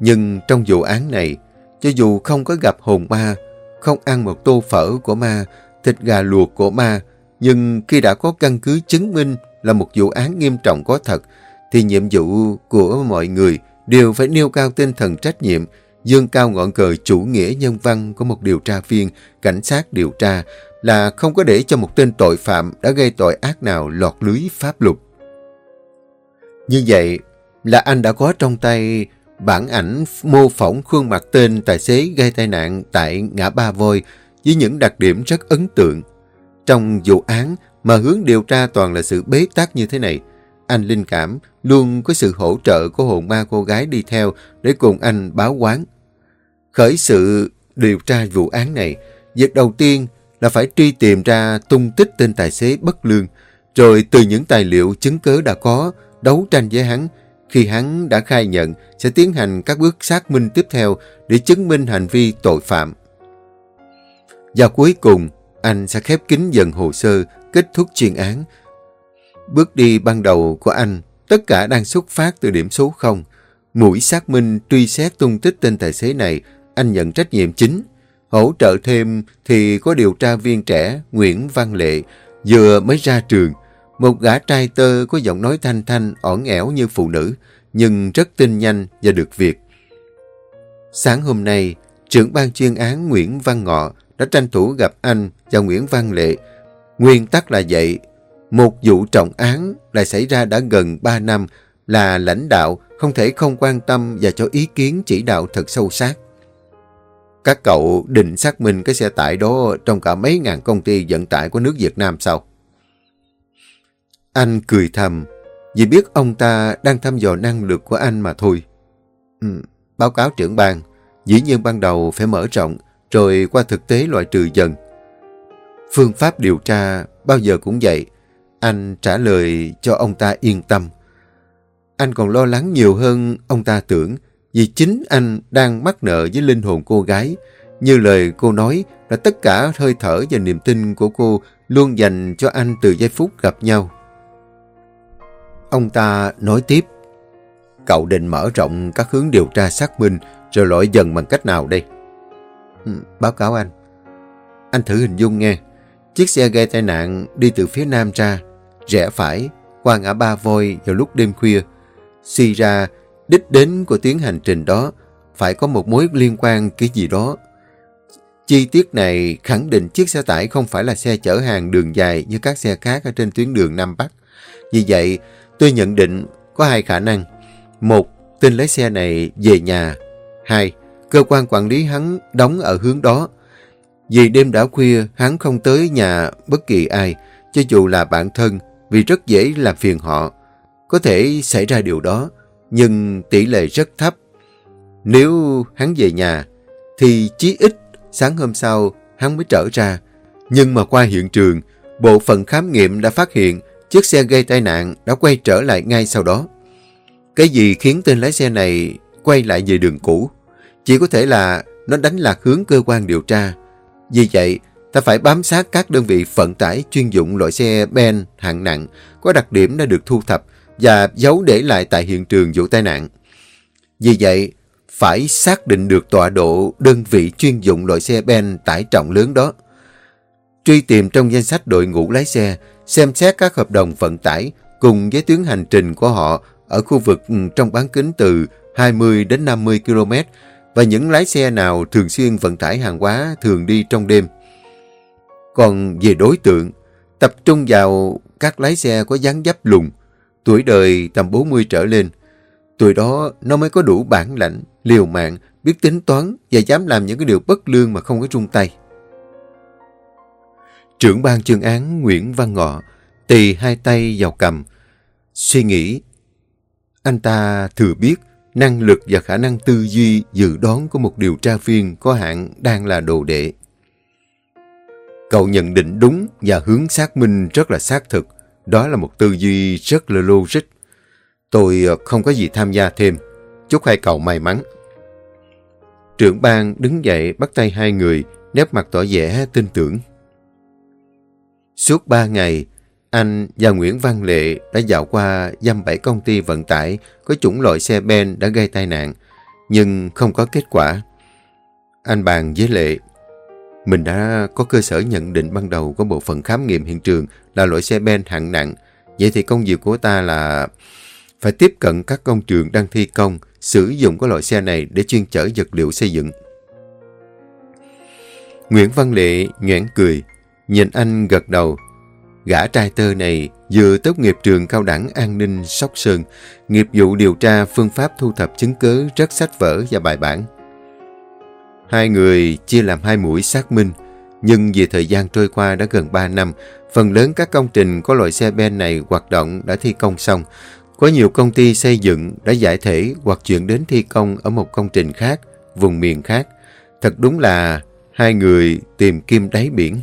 Nhưng trong vụ án này, cho dù không có gặp hồn ma, không ăn một tô phở của ma, thịt gà luộc của ma, nhưng khi đã có căn cứ chứng minh là một vụ án nghiêm trọng có thật, thì nhiệm vụ của mọi người đều phải nêu cao tinh thần trách nhiệm, dương cao ngọn cờ chủ nghĩa nhân văn của một điều tra viên, cảnh sát điều tra là không có để cho một tên tội phạm đã gây tội ác nào lọt lưới pháp luật. Như vậy là anh đã có trong tay bản ảnh mô phỏng khuôn mặt tên tài xế gây tai nạn tại ngã ba voi với những đặc điểm rất ấn tượng. Trong vụ án mà hướng điều tra toàn là sự bế tắc như thế này, anh linh cảm luôn có sự hỗ trợ của hồn ma cô gái đi theo để cùng anh báo quán. Khởi sự điều tra vụ án này, việc đầu tiên là phải truy tìm ra tung tích tên tài xế bất lương, rồi từ những tài liệu chứng cứ đã có, đấu tranh với hắn. Khi hắn đã khai nhận, sẽ tiến hành các bước xác minh tiếp theo để chứng minh hành vi tội phạm. Và cuối cùng, anh sẽ khép kín dần hồ sơ, kết thúc chuyên án. Bước đi ban đầu của anh, tất cả đang xuất phát từ điểm số 0. Mũi xác minh truy xét tung tích tên tài xế này, anh nhận trách nhiệm chính. Hỗ trợ thêm thì có điều tra viên trẻ Nguyễn Văn Lệ, vừa mới ra trường. Một gã trai tơ có giọng nói thanh thanh, ổn ẻo như phụ nữ, nhưng rất tinh nhanh và được việc. Sáng hôm nay, trưởng ban chuyên án Nguyễn Văn Ngọ đã tranh thủ gặp anh và Nguyễn Văn Lệ. Nguyên tắc là vậy, một vụ trọng án lại xảy ra đã gần 3 năm là lãnh đạo không thể không quan tâm và cho ý kiến chỉ đạo thật sâu sát. Các cậu định xác minh cái xe tải đó trong cả mấy ngàn công ty vận tải của nước Việt Nam sao? Anh cười thầm, vì biết ông ta đang thăm dò năng lực của anh mà thôi. Ừ, báo cáo trưởng ban, dĩ nhiên ban đầu phải mở rộng, rồi qua thực tế loại trừ dần. Phương pháp điều tra bao giờ cũng vậy. Anh trả lời cho ông ta yên tâm. Anh còn lo lắng nhiều hơn ông ta tưởng vì chính anh đang mắc nợ với linh hồn cô gái. Như lời cô nói là tất cả hơi thở và niềm tin của cô luôn dành cho anh từ giây phút gặp nhau. Ông ta nói tiếp, cậu định mở rộng các hướng điều tra xác minh rồi lỗi dần bằng cách nào đây? Ừ, báo cáo anh. Anh thử hình dung nghe. Chiếc xe gây tai nạn đi từ phía nam ra, rẽ phải, qua ngã ba voi vào lúc đêm khuya. Suy ra, đích đến của tuyến hành trình đó phải có một mối liên quan cái gì đó. Chi tiết này khẳng định chiếc xe tải không phải là xe chở hàng đường dài như các xe khác ở trên tuyến đường Nam Bắc. Vì vậy, tôi nhận định có hai khả năng. Một, tên lái xe này về nhà. Hai, cơ quan quản lý hắn đóng ở hướng đó. Vì đêm đã khuya, hắn không tới nhà bất kỳ ai, cho dù là bạn thân, vì rất dễ làm phiền họ. Có thể xảy ra điều đó, nhưng tỷ lệ rất thấp. Nếu hắn về nhà, thì chí ít sáng hôm sau hắn mới trở ra. Nhưng mà qua hiện trường, bộ phận khám nghiệm đã phát hiện chiếc xe gây tai nạn đã quay trở lại ngay sau đó. Cái gì khiến tên lái xe này quay lại về đường cũ? Chỉ có thể là nó đánh lạc hướng cơ quan điều tra. Vì vậy, ta phải bám sát các đơn vị vận tải chuyên dụng loại xe Ben hạng nặng có đặc điểm đã được thu thập và giấu để lại tại hiện trường vụ tai nạn. Vì vậy, phải xác định được tọa độ đơn vị chuyên dụng loại xe Ben tải trọng lớn đó. Truy tìm trong danh sách đội ngũ lái xe, xem xét các hợp đồng vận tải, cùng với tuyến hành trình của họ ở khu vực ừ, trong bán kính từ 20 đến 50 km và những lái xe nào thường xuyên vận tải hàng hóa thường đi trong đêm. Còn về đối tượng, tập trung vào các lái xe có dáng dấp lùn, tuổi đời tầm 40 trở lên. Tuổi đó nó mới có đủ bản lãnh, liều mạng, biết tính toán và dám làm những cái điều bất lương mà không có trung tay. Trưởng ban chương án Nguyễn Văn Ngọ tì hai tay vào cầm, suy nghĩ. Anh ta thừa biết năng lực và khả năng tư duy dự đoán của một điều tra viên có hạn đang là đồ đệ. Cậu nhận định đúng và hướng xác minh rất là xác thực. Đó là một tư duy rất là logic. Tôi ờ, không có gì tham gia thêm. Chúc hai cậu may mắn. Trưởng ban đứng dậy bắt tay hai người, nét mặt tỏ vẻ tin tưởng. Suốt ba ngày, anh và Nguyễn Văn Lệ đã dạo qua dăm bảy công ty vận tải có chủng loại xe ben đã gây tai nạn, nhưng không có kết quả. Anh bàn với Lệ, mình đã có cơ sở nhận định ban đầu của bộ phận khám nghiệm hiện trường là loại xe ben hạng nặng. Vậy thì công việc của ta là phải tiếp cận các công trường đang thi công, sử dụng cái loại xe này để chuyên chở vật liệu xây dựng. Nguyễn Văn Lệ nhoảng cười, nhìn anh gật đầu. Gã trai tơ này vừa tốt nghiệp trường cao đẳng an ninh Sóc Sơn, nghiệp vụ điều tra phương pháp thu thập chứng cứ rất sách vở và bài bản. Hai người chia làm hai mũi xác minh, nhưng vì thời gian trôi qua đã gần 3 năm, phần lớn các công trình có loại xe ben này hoạt động đã thi công xong. Có nhiều công ty xây dựng đã giải thể hoặc chuyển đến thi công ở một công trình khác, vùng miền khác. Thật đúng là hai người tìm kim đáy biển.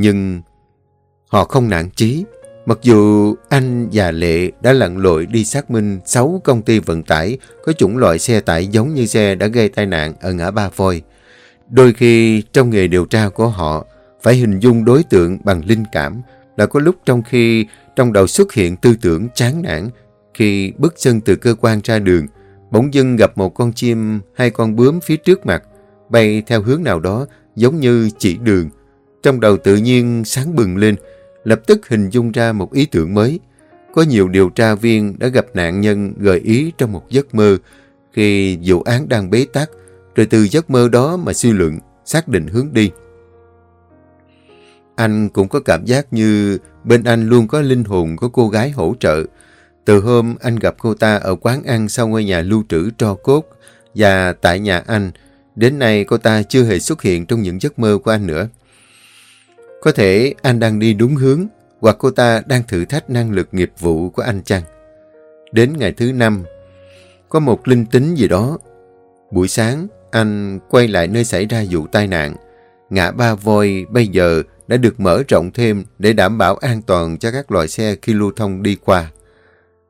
Nhưng họ không nản chí. Mặc dù anh và Lệ đã lặn lội đi xác minh 6 công ty vận tải có chủng loại xe tải giống như xe đã gây tai nạn ở ngã Ba Voi. Đôi khi trong nghề điều tra của họ, phải hình dung đối tượng bằng linh cảm là có lúc trong khi trong đầu xuất hiện tư tưởng chán nản khi bước chân từ cơ quan ra đường, bỗng dưng gặp một con chim hay con bướm phía trước mặt bay theo hướng nào đó giống như chỉ đường. Trong đầu tự nhiên sáng bừng lên lập tức hình dung ra một ý tưởng mới. Có nhiều điều tra viên đã gặp nạn nhân gợi ý trong một giấc mơ khi vụ án đang bế tắc, rồi từ giấc mơ đó mà suy luận, xác định hướng đi. Anh cũng có cảm giác như bên anh luôn có linh hồn của cô gái hỗ trợ. Từ hôm anh gặp cô ta ở quán ăn sau ngôi nhà lưu trữ tro cốt và tại nhà anh, đến nay cô ta chưa hề xuất hiện trong những giấc mơ của anh nữa. Có thể anh đang đi đúng hướng hoặc cô ta đang thử thách năng lực nghiệp vụ của anh chăng. Đến ngày thứ năm, có một linh tính gì đó. Buổi sáng, anh quay lại nơi xảy ra vụ tai nạn. Ngã ba voi bây giờ đã được mở rộng thêm để đảm bảo an toàn cho các loại xe khi lưu thông đi qua.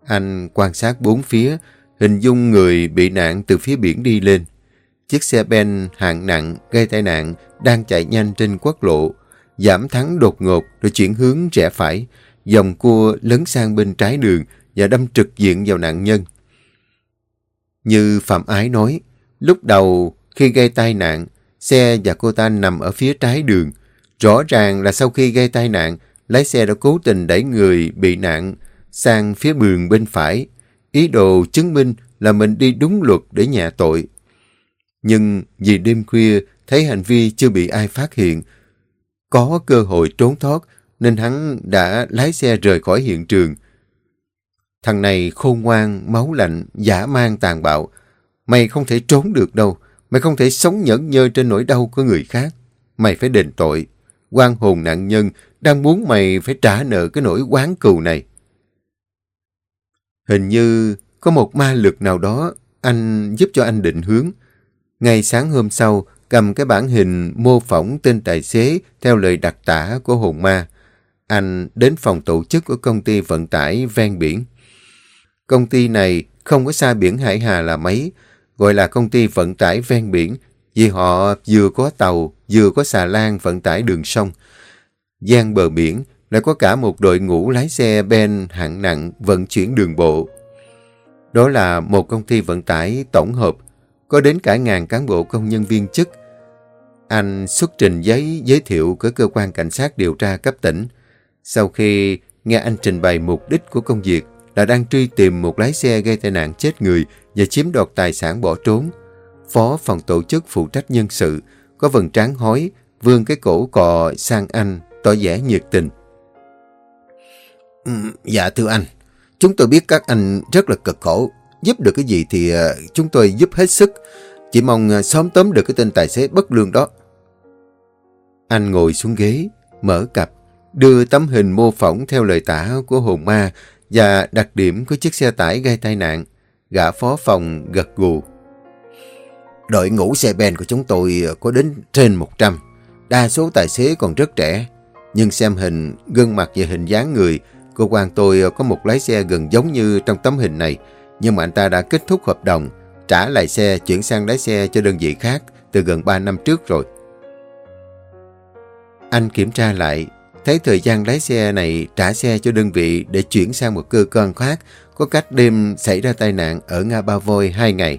Anh quan sát bốn phía, hình dung người bị nạn từ phía biển đi lên. Chiếc xe ben hạng nặng gây tai nạn đang chạy nhanh trên quốc lộ giảm thắng đột ngột rồi chuyển hướng rẽ phải, dòng cua lấn sang bên trái đường và đâm trực diện vào nạn nhân. Như Phạm Ái nói, lúc đầu khi gây tai nạn, xe và cô ta nằm ở phía trái đường. Rõ ràng là sau khi gây tai nạn, lái xe đã cố tình đẩy người bị nạn sang phía bường bên phải. Ý đồ chứng minh là mình đi đúng luật để nhẹ tội. Nhưng vì đêm khuya thấy hành vi chưa bị ai phát hiện, có cơ hội trốn thoát nên hắn đã lái xe rời khỏi hiện trường. Thằng này khôn ngoan, máu lạnh, giả mang tàn bạo. Mày không thể trốn được đâu. Mày không thể sống nhẫn nhơ trên nỗi đau của người khác. Mày phải đền tội. quan hồn nạn nhân đang muốn mày phải trả nợ cái nỗi quán cừu này. Hình như có một ma lực nào đó anh giúp cho anh định hướng. Ngày sáng hôm sau, cầm cái bản hình mô phỏng tên tài xế theo lời đặc tả của hồn ma. Anh đến phòng tổ chức của công ty vận tải ven biển. Công ty này không có xa biển Hải Hà là mấy, gọi là công ty vận tải ven biển vì họ vừa có tàu, vừa có xà lan vận tải đường sông. giang bờ biển lại có cả một đội ngũ lái xe ben hạng nặng vận chuyển đường bộ. Đó là một công ty vận tải tổng hợp có đến cả ngàn cán bộ công nhân viên chức. Anh xuất trình giấy giới thiệu của cơ quan cảnh sát điều tra cấp tỉnh. Sau khi nghe anh trình bày mục đích của công việc là đang truy tìm một lái xe gây tai nạn chết người và chiếm đoạt tài sản bỏ trốn. Phó phòng tổ chức phụ trách nhân sự, có vần trán hói, vươn cái cổ cò sang anh, tỏ vẻ nhiệt tình. Ừ, dạ thưa anh, chúng tôi biết các anh rất là cực khổ, giúp được cái gì thì ờ, chúng tôi giúp hết sức. Chỉ mong ờ, sớm tóm được cái tên tài xế bất lương đó. Anh ngồi xuống ghế, mở cặp, đưa tấm hình mô phỏng theo lời tả của hồn ma và đặc điểm của chiếc xe tải gây tai nạn. Gã phó phòng gật gù. Đội ngũ xe ben của chúng tôi ờ, có đến trên 100. Đa số tài xế còn rất trẻ. Nhưng xem hình, gương mặt và hình dáng người, cơ quan tôi có một lái xe gần giống như trong tấm hình này. Nhưng mà anh ta đã kết thúc hợp đồng, trả lại xe chuyển sang lái xe cho đơn vị khác từ gần 3 năm trước rồi. Anh kiểm tra lại, thấy thời gian lái xe này trả xe cho đơn vị để chuyển sang một cơ quan khác có cách đêm xảy ra tai nạn ở Nga Ba Voi 2 ngày.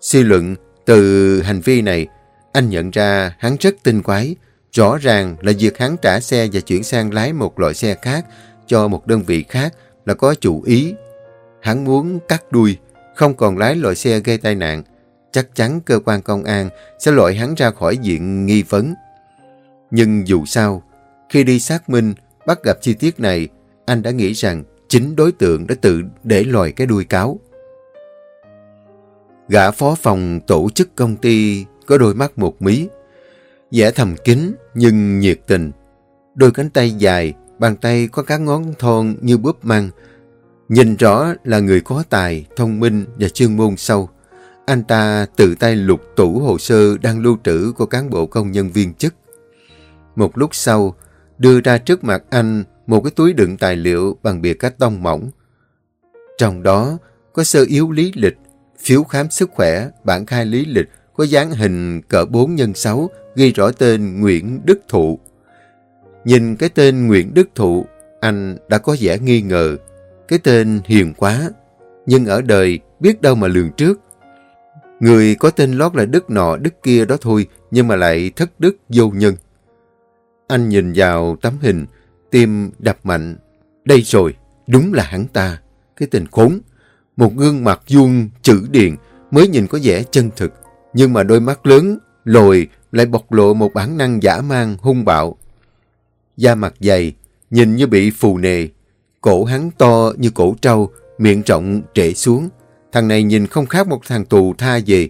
Suy luận từ hành vi này, anh nhận ra hắn rất tinh quái. Rõ ràng là việc hắn trả xe và chuyển sang lái một loại xe khác cho một đơn vị khác là có chủ ý. Hắn muốn cắt đuôi, không còn lái loại xe gây tai nạn. Chắc chắn cơ quan công an sẽ loại hắn ra khỏi diện nghi vấn. Nhưng dù sao, khi đi xác minh, bắt gặp chi tiết này, anh đã nghĩ rằng chính đối tượng đã tự để lòi cái đuôi cáo. Gã phó phòng tổ chức công ty có đôi mắt một mí, vẻ thầm kín nhưng nhiệt tình. Đôi cánh tay dài, bàn tay có các ngón thon như búp măng. Nhìn rõ là người có tài, thông minh và chuyên môn sâu. Anh ta tự tay lục tủ hồ sơ đang lưu trữ của cán bộ công nhân viên chức. Một lúc sau, đưa ra trước mặt anh một cái túi đựng tài liệu bằng bìa cách tông mỏng. Trong đó có sơ yếu lý lịch, phiếu khám sức khỏe, bản khai lý lịch có dáng hình cỡ 4 x 6 ghi rõ tên Nguyễn Đức Thụ. Nhìn cái tên Nguyễn Đức Thụ, anh đã có vẻ nghi ngờ. Cái tên hiền quá, nhưng ở đời biết đâu mà lường trước. Người có tên lót là Đức nọ Đức kia đó thôi, nhưng mà lại thất đức vô nhân. Anh nhìn vào tấm hình, tim đập mạnh. Đây rồi, đúng là hắn ta. Cái tên khốn. Một gương mặt vuông chữ điền mới nhìn có vẻ chân thực. Nhưng mà đôi mắt lớn, lồi lại bộc lộ một bản năng giả mang hung bạo. Da mặt dày, nhìn như bị phù nề. Cổ hắn to như cổ trâu, miệng rộng trễ xuống. Thằng này nhìn không khác một thằng tù tha về.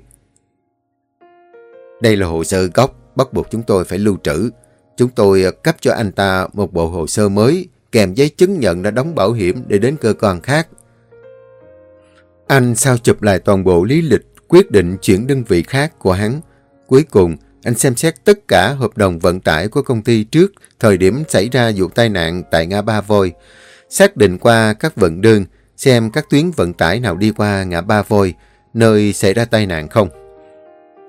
Đây là hồ sơ gốc, bắt buộc chúng tôi phải lưu trữ. Chúng tôi à, cấp cho anh ta một bộ hồ sơ mới kèm giấy chứng nhận đã đóng bảo hiểm để đến cơ quan khác. Anh sao chụp lại toàn bộ lý lịch quyết định chuyển đơn vị khác của hắn. Cuối cùng, anh xem xét tất cả hợp đồng vận tải của công ty trước thời điểm xảy ra vụ tai nạn tại ngã Ba Voi. Xác định qua các vận đơn, xem các tuyến vận tải nào đi qua ngã Ba Voi, nơi xảy ra tai nạn không.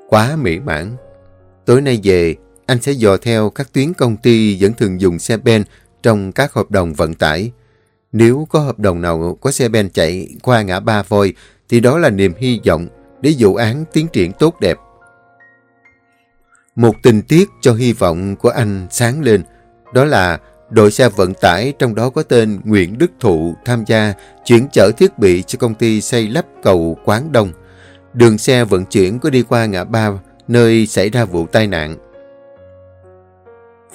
Quá mỹ mãn. Tối nay về, anh sẽ dò theo các tuyến công ty vẫn thường dùng xe ben trong các hợp đồng vận tải. Nếu có hợp đồng nào có xe ben chạy qua ngã ba voi, thì đó là niềm hy vọng để vụ án tiến triển tốt đẹp. Một tình tiết cho hy vọng của anh sáng lên, đó là đội xe vận tải trong đó có tên Nguyễn Đức Thụ tham gia chuyển chở thiết bị cho công ty xây lắp cầu Quán Đông. Đường xe vận chuyển có đi qua ngã ba nơi xảy ra vụ tai nạn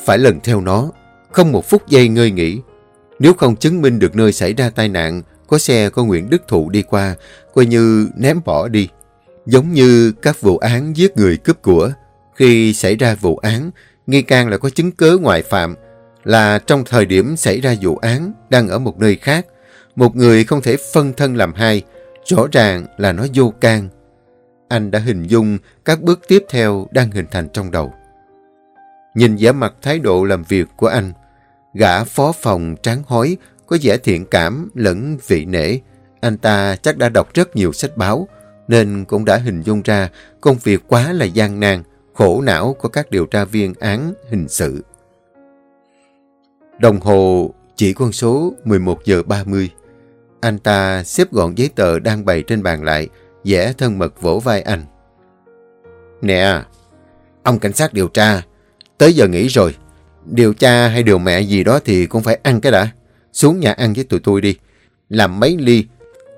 phải lần theo nó, không một phút giây ngơi nghỉ. Nếu không chứng minh được nơi xảy ra tai nạn, có xe có Nguyễn Đức Thụ đi qua, coi như ném bỏ đi. Giống như các vụ án giết người cướp của. Khi xảy ra vụ án, nghi can là có chứng cớ ngoại phạm, là trong thời điểm xảy ra vụ án đang ở một nơi khác. Một người không thể phân thân làm hai, rõ ràng là nó vô can. Anh đã hình dung các bước tiếp theo đang hình thành trong đầu. Nhìn vẻ mặt thái độ làm việc của anh, gã phó phòng tráng hói có vẻ thiện cảm lẫn vị nể. Anh ta chắc đã đọc rất nhiều sách báo, nên cũng đã hình dung ra công việc quá là gian nan, khổ não của các điều tra viên án hình sự. Đồng hồ chỉ con số 11 giờ 30. Anh ta xếp gọn giấy tờ đang bày trên bàn lại, vẻ thân mật vỗ vai anh. Nè, ông cảnh sát điều tra, Tới giờ nghỉ rồi. Điều cha hay điều mẹ gì đó thì cũng phải ăn cái đã. xuống nhà ăn với tụi tôi đi. Làm mấy ly.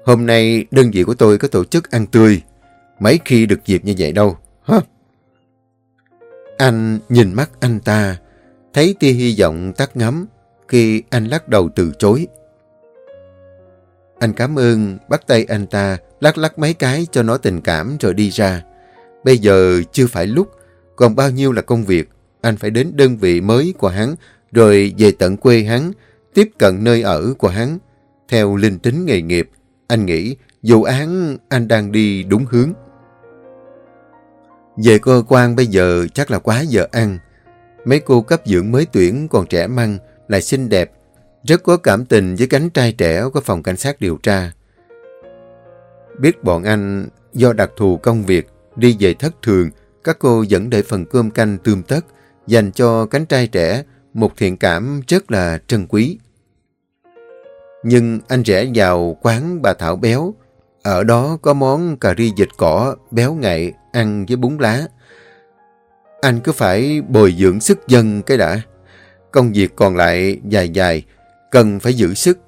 Hôm nay đơn vị của tôi có tổ chức ăn tươi. Mấy khi được dịp như vậy đâu. Hả? Anh nhìn mắt anh ta, thấy tia hy vọng tắt ngấm khi anh lắc đầu từ chối. Anh cảm ơn, bắt tay anh ta, lắc lắc mấy cái cho nó tình cảm rồi đi ra. Bây giờ chưa phải lúc, còn bao nhiêu là công việc. Anh phải đến đơn vị mới của hắn, rồi về tận quê hắn, tiếp cận nơi ở của hắn. Theo linh tính nghề nghiệp, anh nghĩ vụ án anh đang đi đúng hướng. Về cơ quan bây giờ chắc là quá giờ ăn. Mấy cô cấp dưỡng mới tuyển còn trẻ măng, lại xinh đẹp, rất có cảm tình với cánh trai trẻ của phòng cảnh sát điều tra. Biết bọn anh do đặc thù công việc đi về thất thường, các cô vẫn để phần cơm canh tươm tất dành cho cánh trai trẻ một thiện cảm rất là trân quý. Nhưng anh rẽ vào quán bà Thảo béo, ở đó có món cà ri vịt cỏ béo ngậy ăn với bún lá. Anh cứ phải bồi dưỡng sức dân cái đã. Công việc còn lại dài dài, cần phải giữ sức.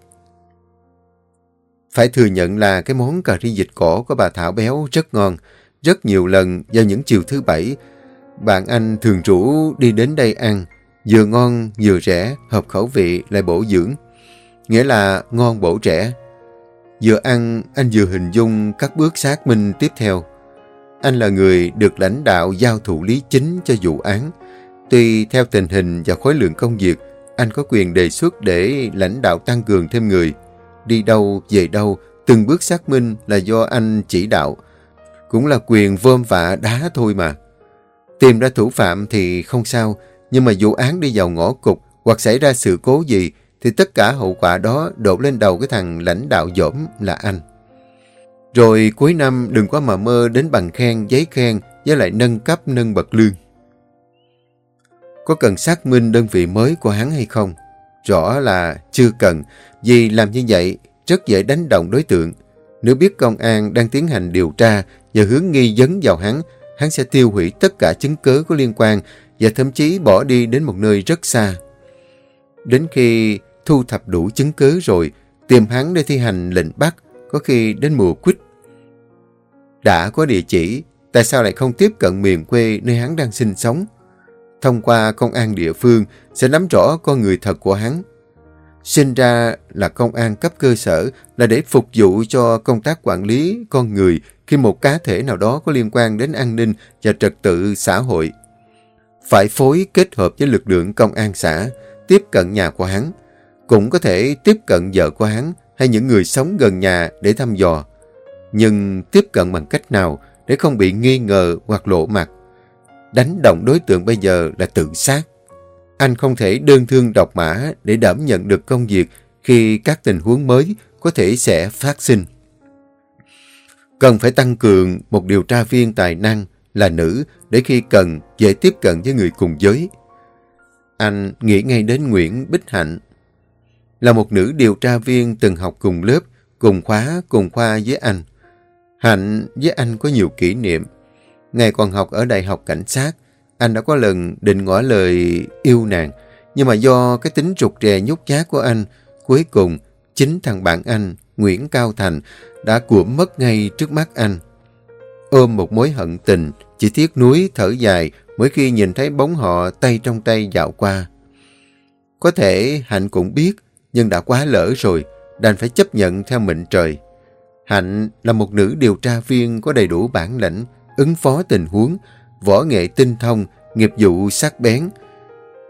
Phải thừa nhận là cái món cà ri vịt cổ của bà Thảo béo rất ngon. Rất nhiều lần vào những chiều thứ bảy, bạn anh thường rủ đi đến đây ăn. Vừa ngon, vừa rẻ, hợp khẩu vị, lại bổ dưỡng. Nghĩa là ngon bổ rẻ. Vừa ăn, anh vừa hình dung các bước xác minh tiếp theo. Anh là người được lãnh đạo giao thủ lý chính cho vụ án. Tuy theo tình hình và khối lượng công việc, anh có quyền đề xuất để lãnh đạo tăng cường thêm người. Đi đâu, về đâu, từng bước xác minh là do anh chỉ đạo. Cũng là quyền vơm vạ đá thôi mà. Tìm ra thủ phạm thì không sao, nhưng mà vụ án đi vào ngõ cục hoặc xảy ra sự cố gì thì tất cả hậu quả đó đổ lên đầu cái thằng lãnh đạo dỗm là anh. Rồi cuối năm đừng có mà mơ đến bằng khen, giấy khen với lại nâng cấp nâng bậc lương. Có cần xác minh đơn vị mới của hắn hay không? Rõ là chưa cần, vì làm như vậy rất dễ đánh động đối tượng. Nếu biết công an đang tiến hành điều tra và hướng nghi vấn vào hắn, hắn sẽ tiêu hủy tất cả chứng cứ có liên quan và thậm chí bỏ đi đến một nơi rất xa. Đến khi thu thập đủ chứng cứ rồi, tìm hắn để thi hành lệnh bắt, có khi đến mùa quýt. Đã có địa chỉ, tại sao lại không tiếp cận miền quê nơi hắn đang sinh sống? Thông qua công an địa phương sẽ nắm rõ con người thật của hắn. Sinh ra là công an cấp cơ sở là để phục vụ cho công tác quản lý con người khi một cá thể nào đó có liên quan đến an ninh và trật tự xã hội. Phải phối kết hợp với lực lượng công an xã, tiếp cận nhà của hắn. Cũng có thể tiếp cận vợ của hắn hay những người sống gần nhà để thăm dò. Nhưng tiếp cận bằng cách nào để không bị nghi ngờ hoặc lộ mặt? Đánh động đối tượng bây giờ là tự sát. Anh không thể đơn thương độc mã để đảm nhận được công việc khi các tình huống mới có thể sẽ phát sinh. Cần phải tăng cường một điều tra viên tài năng là nữ để khi cần dễ tiếp cận với người cùng giới. Anh nghĩ ngay đến Nguyễn Bích Hạnh. Là một nữ điều tra viên từng học cùng lớp, cùng khóa, cùng khoa với anh. Hạnh với anh có nhiều kỷ niệm. Ngày còn học ở Đại học Cảnh sát, anh đã có lần định ngỏ lời yêu nàng, nhưng mà do cái tính trục rè nhút nhát của anh, cuối cùng chính thằng bạn anh, Nguyễn Cao Thành, đã cuộm mất ngay trước mắt anh. Ôm một mối hận tình, chỉ tiếc núi thở dài mỗi khi nhìn thấy bóng họ tay trong tay dạo qua. Có thể Hạnh cũng biết, nhưng đã quá lỡ rồi, đành phải chấp nhận theo mệnh trời. Hạnh là một nữ điều tra viên có đầy đủ bản lĩnh, ứng phó tình huống, võ nghệ tinh thông, nghiệp vụ sắc bén.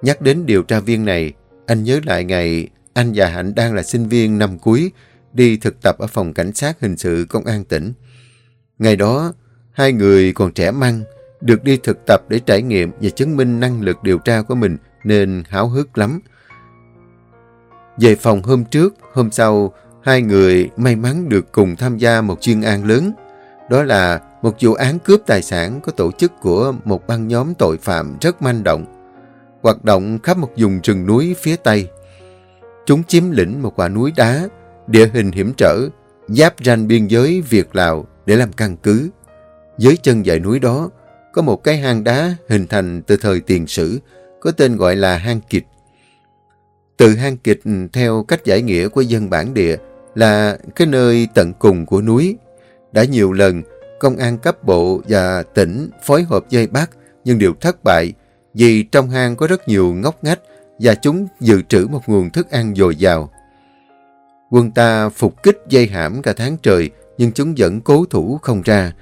Nhắc đến điều tra viên này, anh nhớ lại ngày anh và Hạnh đang là sinh viên năm cuối, đi thực tập ở phòng cảnh sát hình sự công an tỉnh. Ngày đó, hai người còn trẻ măng, được đi thực tập để trải nghiệm và chứng minh năng lực điều tra của mình nên háo hức lắm. Về phòng hôm trước, hôm sau, hai người may mắn được cùng tham gia một chuyên án lớn. Đó là một vụ án cướp tài sản có tổ chức của một băng nhóm tội phạm rất manh động, hoạt động khắp một vùng rừng núi phía Tây. Chúng chiếm lĩnh một quả núi đá, địa hình hiểm trở, giáp ranh biên giới Việt-Lào để làm căn cứ. Dưới chân dãy núi đó có một cái hang đá hình thành từ thời tiền sử, có tên gọi là hang kịch. Từ hang kịch ừ, theo cách giải nghĩa của dân bản địa là cái nơi tận cùng của núi. Đã nhiều lần, công an cấp bộ và tỉnh phối hợp dây bắt nhưng đều thất bại vì trong hang có rất nhiều ngóc ngách và chúng dự trữ một nguồn thức ăn dồi dào. Quân ta phục kích dây hãm cả tháng trời nhưng chúng vẫn cố thủ không ra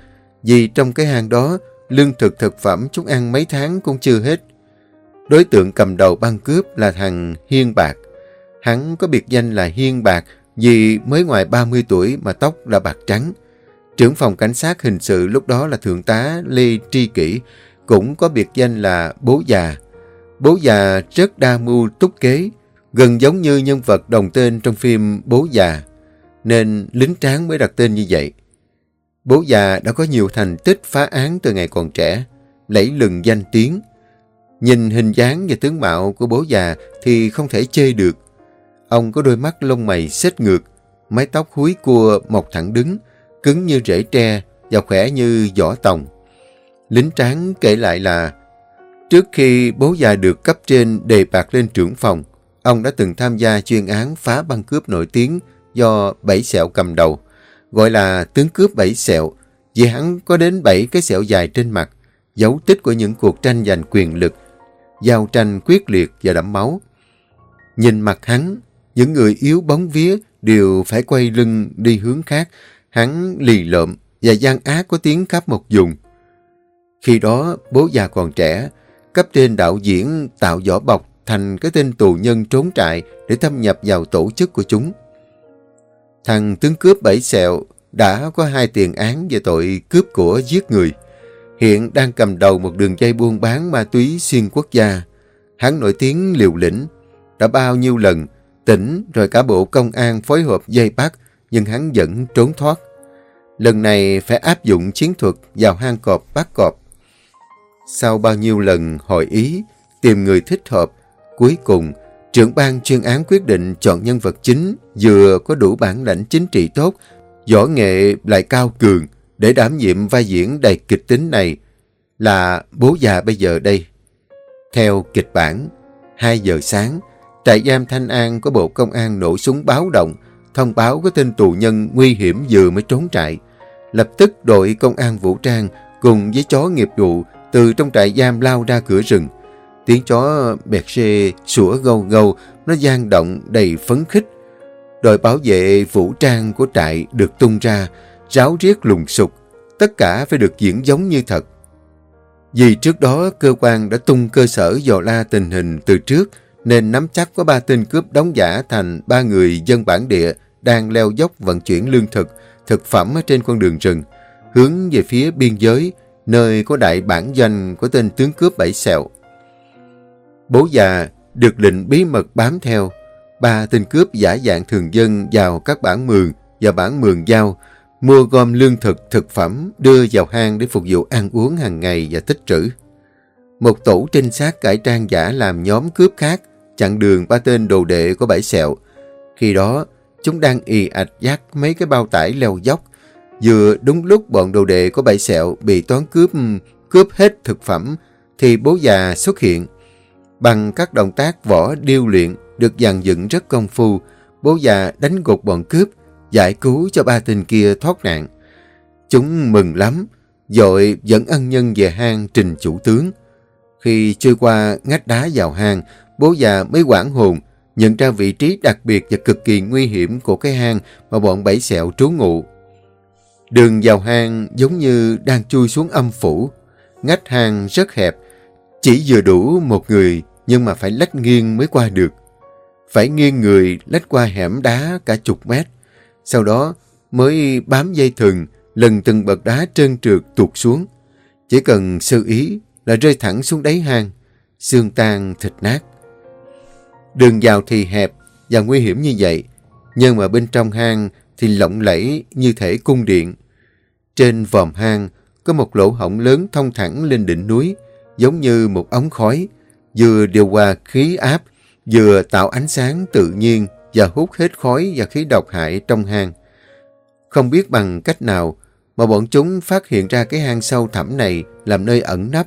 vì trong cái hang đó lương thực thực phẩm chúng ăn mấy tháng cũng chưa hết. Đối tượng cầm đầu băng cướp là thằng Hiên Bạc. Hắn có biệt danh là Hiên Bạc vì mới ngoài 30 tuổi mà tóc là bạc trắng. Trưởng phòng cảnh sát hình sự lúc đó là Thượng tá Lê Tri Kỷ, cũng có biệt danh là Bố Già. Bố Già rất đa mưu túc kế, gần giống như nhân vật đồng tên trong phim Bố Già, nên lính tráng mới đặt tên như vậy. Bố già đã có nhiều thành tích phá án từ ngày còn trẻ, lẫy lừng danh tiếng. Nhìn hình dáng và tướng mạo của bố già thì không thể chê được. Ông có đôi mắt lông mày xếp ngược, mái tóc húi cua mọc thẳng đứng, cứng như rễ tre và khỏe như vỏ tòng. Lính tráng kể lại là trước khi bố già được cấp trên đề bạc lên trưởng phòng, ông đã từng tham gia chuyên án phá băng cướp nổi tiếng do Bảy Sẹo cầm đầu gọi là tướng cướp bảy sẹo, vì hắn có đến bảy cái sẹo dài trên mặt, dấu tích của những cuộc tranh giành quyền lực, giao tranh quyết liệt và đẫm máu. Nhìn mặt hắn, những người yếu bóng vía đều phải quay lưng đi hướng khác, hắn lì lợm và gian ác có tiếng khắp một vùng. Khi đó, bố già còn trẻ, cấp trên đạo diễn tạo vỏ bọc thành cái tên tù nhân trốn trại để thâm nhập vào tổ chức của chúng. Thằng tướng cướp bảy sẹo đã có hai tiền án về tội cướp của giết người. Hiện đang cầm đầu một đường dây buôn bán ma túy xuyên quốc gia. Hắn nổi tiếng liều lĩnh. Đã bao nhiêu lần tỉnh rồi cả bộ công an phối hợp dây bắt nhưng hắn vẫn trốn thoát. Lần này phải áp dụng chiến thuật vào hang cọp bắt cọp. Sau bao nhiêu lần hội ý, tìm người thích hợp, cuối cùng Trưởng ban chuyên án quyết định chọn nhân vật chính vừa có đủ bản lãnh chính trị tốt, võ nghệ lại cao cường để đảm nhiệm vai diễn đầy kịch tính này là bố già bây giờ đây. Theo kịch bản, 2 giờ sáng, trại giam Thanh An có bộ công an nổ súng báo động, thông báo có tên tù nhân nguy hiểm vừa mới trốn trại. Lập tức đội công an vũ trang cùng với chó nghiệp vụ từ trong trại giam lao ra cửa rừng. Tiếng chó bẹt xê sủa gâu gâu, nó gian động đầy phấn khích. Đội bảo vệ vũ trang của trại được tung ra, ráo riết lùng sục. Tất cả phải được diễn giống như thật. Vì trước đó cơ quan đã tung cơ sở dò la tình hình từ trước, nên nắm chắc có ba tên cướp đóng giả thành ba người dân bản địa đang leo dốc vận chuyển lương thực, thực phẩm ở trên con đường rừng, hướng về phía biên giới, nơi có đại bản danh của tên tướng cướp Bảy Sẹo. Bố già được lệnh bí mật bám theo. Ba tên cướp giả dạng thường dân vào các bản mường và bản mường giao, mua gom lương thực, thực phẩm, đưa vào hang để phục vụ ăn uống hàng ngày và tích trữ. Một tổ trinh sát cải trang giả làm nhóm cướp khác, chặn đường ba tên đồ đệ của bãi sẹo. Khi đó, chúng đang ì ạch dắt mấy cái bao tải leo dốc. Vừa đúng lúc bọn đồ đệ của bãi sẹo bị toán cướp cướp hết thực phẩm, thì bố già xuất hiện. Bằng các động tác võ điêu luyện được dàn dựng rất công phu, bố già đánh gục bọn cướp, giải cứu cho ba tên kia thoát nạn. Chúng mừng lắm, dội dẫn ân nhân về hang trình chủ tướng. Khi trôi qua ngách đá vào hang, bố già mới quảng hồn, nhận ra vị trí đặc biệt và cực kỳ nguy hiểm của cái hang mà bọn bảy sẹo trú ngụ. Đường vào hang giống như đang chui xuống âm phủ. Ngách hang rất hẹp, chỉ vừa đủ một người nhưng mà phải lách nghiêng mới qua được. Phải nghiêng người lách qua hẻm đá cả chục mét. Sau đó mới bám dây thừng lần từng bậc đá trơn trượt tuột xuống. Chỉ cần sơ ý là rơi thẳng xuống đáy hang, xương tan thịt nát. Đường vào thì hẹp và nguy hiểm như vậy, nhưng mà bên trong hang thì lộng lẫy như thể cung điện. Trên vòm hang có một lỗ hổng lớn thông thẳng lên đỉnh núi, giống như một ống khói, vừa điều hòa khí áp, vừa tạo ánh sáng tự nhiên và hút hết khói và khí độc hại trong hang. Không biết bằng cách nào mà bọn chúng phát hiện ra cái hang sâu thẳm này làm nơi ẩn nấp.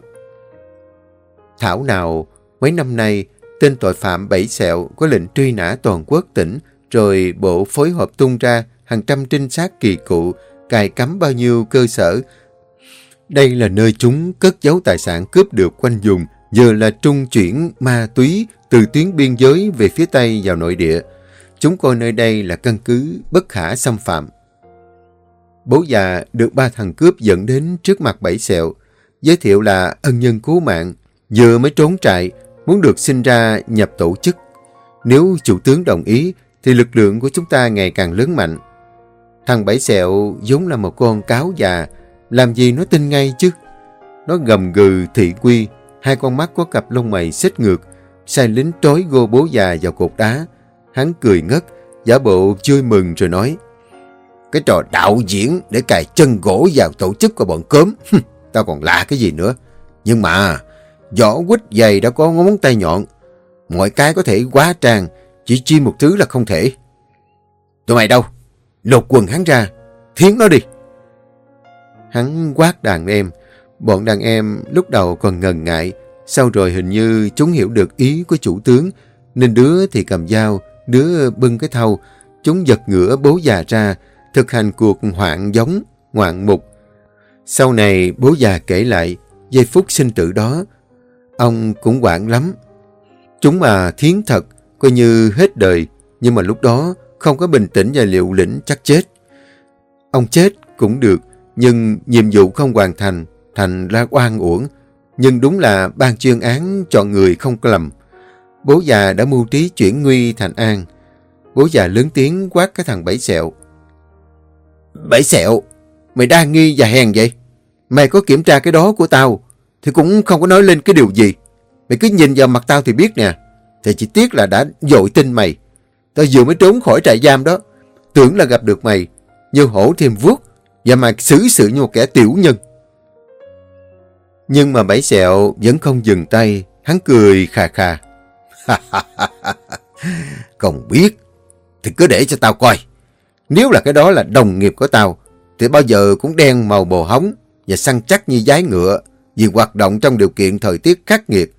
Thảo nào, mấy năm nay, Tên tội phạm Bảy Sẹo có lệnh truy nã toàn quốc tỉnh, rồi bộ phối hợp tung ra hàng trăm trinh sát kỳ cụ, cài cắm bao nhiêu cơ sở. Đây là nơi chúng cất giấu tài sản cướp được quanh dùng, giờ là trung chuyển ma túy từ tuyến biên giới về phía Tây vào nội địa. Chúng coi nơi đây là căn cứ bất khả xâm phạm. Bố già được ba thằng cướp dẫn đến trước mặt Bảy Sẹo, giới thiệu là ân nhân cứu mạng, vừa mới trốn trại, muốn được sinh ra nhập tổ chức. Nếu chủ tướng đồng ý, thì lực lượng của chúng ta ngày càng lớn mạnh. Thằng Bảy Sẹo vốn là một con cáo già, làm gì nó tin ngay chứ? Nó gầm gừ thị quy, hai con mắt có cặp lông mày xích ngược, sai lính trói gô bố già vào cột đá. Hắn cười ngất, giả bộ vui mừng rồi nói, cái trò đạo diễn để cài chân gỗ vào tổ chức của bọn cớm, tao còn lạ cái gì nữa. Nhưng mà, võ quýt dày đã có ngón tay nhọn, mọi cái có thể quá trang, chỉ chi một thứ là không thể. Tụi mày đâu? Lột quần hắn ra, thiến nó đi. Hắn quát đàn em, bọn đàn em lúc đầu còn ngần ngại, sau rồi hình như chúng hiểu được ý của chủ tướng, nên đứa thì cầm dao, đứa bưng cái thau, chúng giật ngửa bố già ra, thực hành cuộc hoạn giống, ngoạn mục. Sau này bố già kể lại, giây phút sinh tử đó, ông cũng hoạn lắm. Chúng mà thiến thật, coi như hết đời, nhưng mà lúc đó không có bình tĩnh và liệu lĩnh chắc chết. Ông chết cũng được, nhưng nhiệm vụ không hoàn thành, thành ra oan uổng. Nhưng đúng là ban chuyên án chọn người không có lầm. Bố già đã mưu trí chuyển nguy thành an. Bố già lớn tiếng quát cái thằng Bảy Sẹo. Bảy Sẹo, mày đa nghi và hèn vậy? Mày có kiểm tra cái đó của tao, thì cũng không có nói lên cái điều gì. Mày cứ nhìn vào mặt tao thì biết nè. Thì chỉ tiếc là đã dội tin mày. Tao vừa mới trốn khỏi trại giam đó. Tưởng là gặp được mày, như hổ thêm vuốt, và mà xử sự như một kẻ tiểu nhân. Nhưng mà bảy sẹo vẫn không dừng tay, hắn cười khà khà. không biết, thì cứ để cho tao coi. Nếu là cái đó là đồng nghiệp của tao, thì bao giờ cũng đen màu bồ hóng và săn chắc như giái ngựa vì hoạt động trong điều kiện thời tiết khắc nghiệt.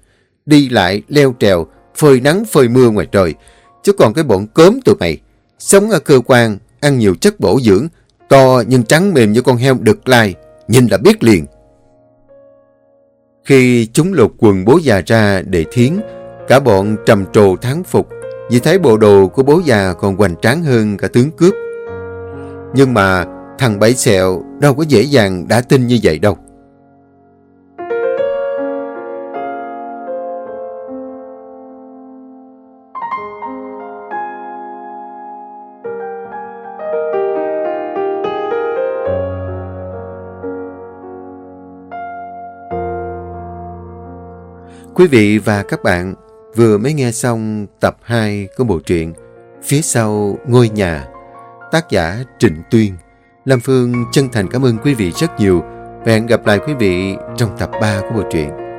Đi lại, leo trèo, phơi nắng phơi mưa ngoài trời. Chứ còn cái bọn cớm tụi mày, sống ở cơ quan, ăn nhiều chất bổ dưỡng, to nhưng trắng mềm như con heo đực lai, nhìn là biết liền. Khi chúng lột quần bố già ra để thiến, cả bọn trầm trồ thắng phục, vì thấy bộ đồ của bố già còn hoành tráng hơn cả tướng cướp. Nhưng mà thằng Bảy Sẹo đâu có dễ dàng đã tin như vậy đâu. Quý vị và các bạn vừa mới nghe xong tập 2 của bộ truyện Phía sau ngôi nhà, tác giả Trịnh Tuyên. Lam Phương chân thành cảm ơn quý vị rất nhiều và hẹn gặp lại quý vị trong tập 3 của bộ truyện.